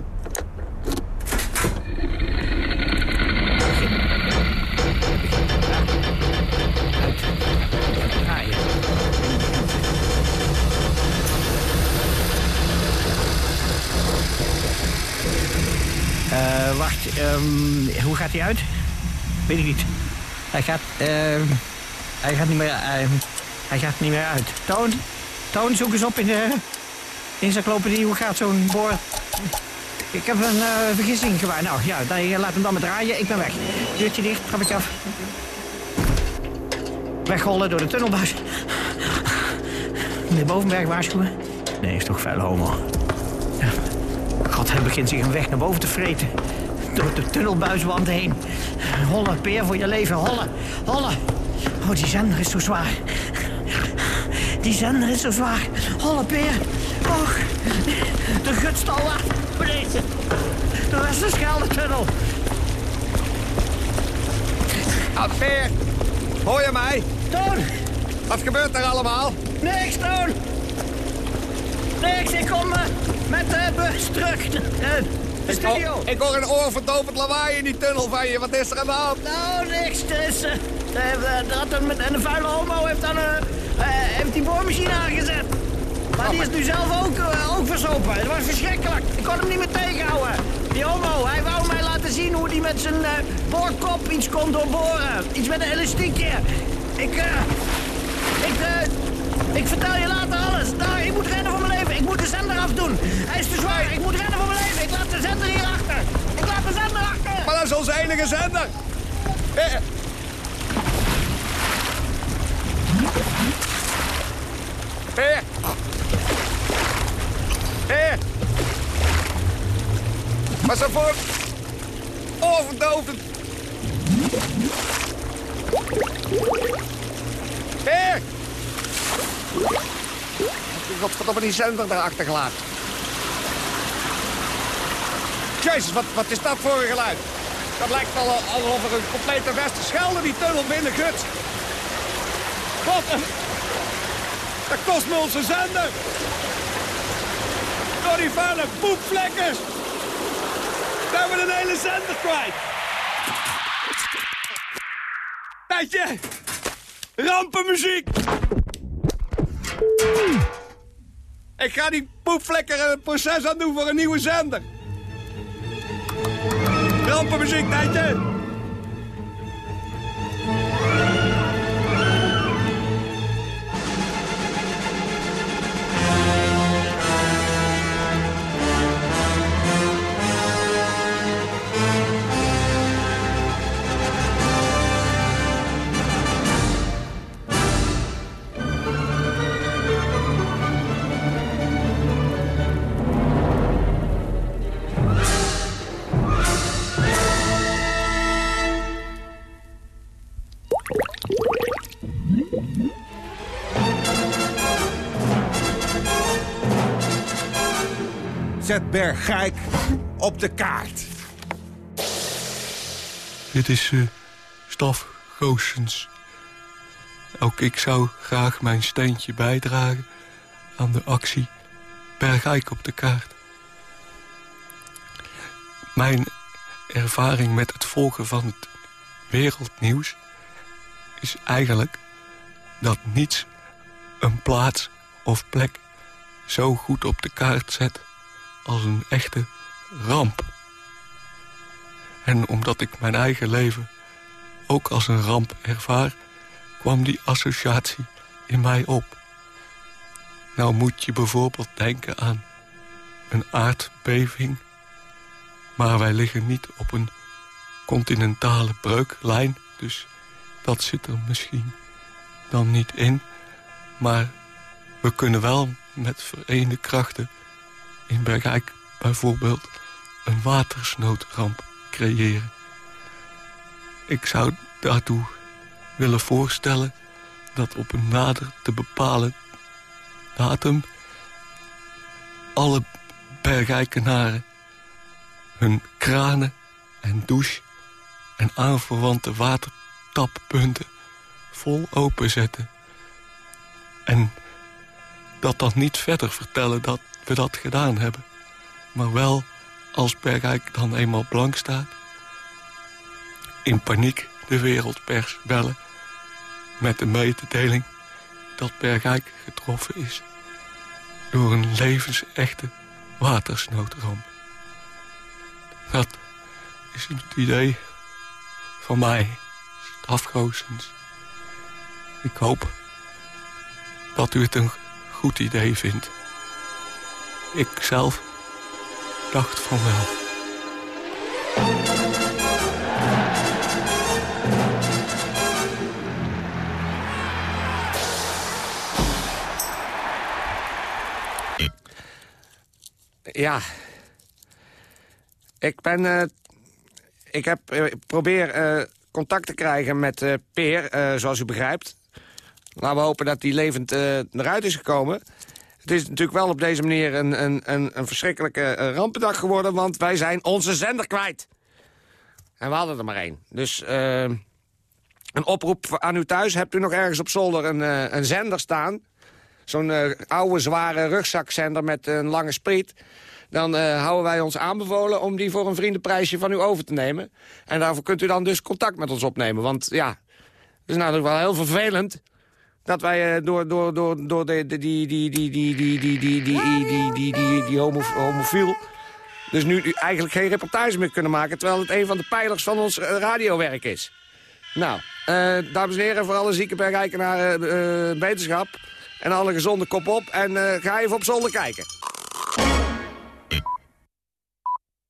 Um, hoe gaat hij uit? Weet ik niet. Hij gaat, uh, hij gaat niet meer, uh, hij gaat niet meer uit. Toon, Toon, zoek eens op in de encyclopedie. Hoe gaat zo'n boor? Ik heb een uh, vergissing gewaar. Nou ja, dan, laat hem dan maar draaien. Ik ben weg. Deurtje dicht, trap ik af. Wegrollen door de tunnelbuis. Meneer Bovenberg waarschuwen. Nee, is toch vuil homo. God, hij begint zich een weg naar boven te vreten. Door de tunnelbuiswand heen. Hollen, peer voor je leven, hollen, hollen. Oh, die zender is zo zwaar. Die zender is zo zwaar. Hollen, peer. Och, de gutstal laat beneden. De Westerschelde-tunnel. Peer, hoor je mij? Toon! Wat gebeurt er allemaal? Niks, Toon! Niks, ik kom uh, met de bus terug. Uh, de ik. Hoor, ik hoor een oorverdovend lawaai in die tunnel van je. Wat is er aan de hand? Nou, niks. Er is, uh, een, vuile homo heeft dan uh, heeft die boormachine aangezet. Maar die is nu zelf ook, uh, ook verzopen. Het was verschrikkelijk. Ik kon hem niet meer tegenhouden. Die homo, hij wou mij laten zien hoe hij met zijn boorkop iets kon doorboren. Iets met een elastiekje. Ik, ik, ik vertel je later alles. Daar, ik moet rennen voor mijn leven. Ik moet de zender afdoen. Hij is te zwaar. Ik moet rennen voor mijn leven. Ik laat de zender hier achter. Ik laat de zender achter. Maar dat is onze enige zender. Eh. Eh. Eh. Wat is dat voor overdovend? Ik had godverdomme die zender daarachter gelaten. Jezus, wat, wat is dat voor een geluid? Dat lijkt wel alsof er een complete Westerschelde die tunnel binnen gut. Wat een... Dat kost me onze zender. Door die vuile poepvlekkers. Zijn we een hele zender kwijt. Tijdje. Rampenmuziek. Ik ga die poepvlekker een proces aan doen voor een nieuwe zender. Rampenmuziek, Tijdje. Bergijk op de kaart. Dit is uh, Staf Goossens. Ook ik zou graag mijn steentje bijdragen aan de actie Bergijk op de kaart. Mijn ervaring met het volgen van het wereldnieuws is eigenlijk dat niets een plaats of plek zo goed op de kaart zet als een echte ramp. En omdat ik mijn eigen leven ook als een ramp ervaar... kwam die associatie in mij op. Nou moet je bijvoorbeeld denken aan een aardbeving... maar wij liggen niet op een continentale breuklijn... dus dat zit er misschien dan niet in. Maar we kunnen wel met vereende krachten in Bergijk bijvoorbeeld een watersnoodramp creëren. Ik zou daartoe willen voorstellen dat op een nader te bepalen datum... alle bergijkenaren hun kranen en douche en aanverwante watertappunten vol openzetten. En dat dan niet verder vertellen dat we dat gedaan hebben. Maar wel, als Bergijk dan eenmaal blank staat... in paniek de wereldpers bellen... met de mededeling dat Bergijk getroffen is... door een levensechte watersnoodramp. Dat is het idee van mij, Stafgoosens. Ik hoop dat u het een goed idee vindt. Ik zelf dacht van wel. Ja. Ik ben... Uh, ik heb uh, probeer uh, contact te krijgen met Peer, zoals u begrijpt. Laten we hopen dat hij levend eruit is gekomen. Het is natuurlijk wel op deze manier een, een, een, een verschrikkelijke uh, rampendag geworden... want wij zijn onze zender kwijt. En we hadden er maar één. Dus uh, een oproep aan u thuis. Hebt u nog ergens op zolder een, uh, een zender staan? Zo'n oude, zware rugzakzender met een lange spriet. Dan houden wij ons aanbevolen om die voor een vriendenprijsje van u over te nemen. En daarvoor kunt u dan dus contact met ons opnemen. Want ja, het is natuurlijk wel heel vervelend dat wij door, door, door, door die, die, die, die, die, die, die, die, die, die, die, homofiel... dus nu eigenlijk geen reportage meer kunnen maken... terwijl het een van de pijlers van ons radiowerk is. Nou, dames en heren, voor alle zieke bergrijkenaren uh, wetenschap... en alle gezonde kop op en ga even op zolder kijken.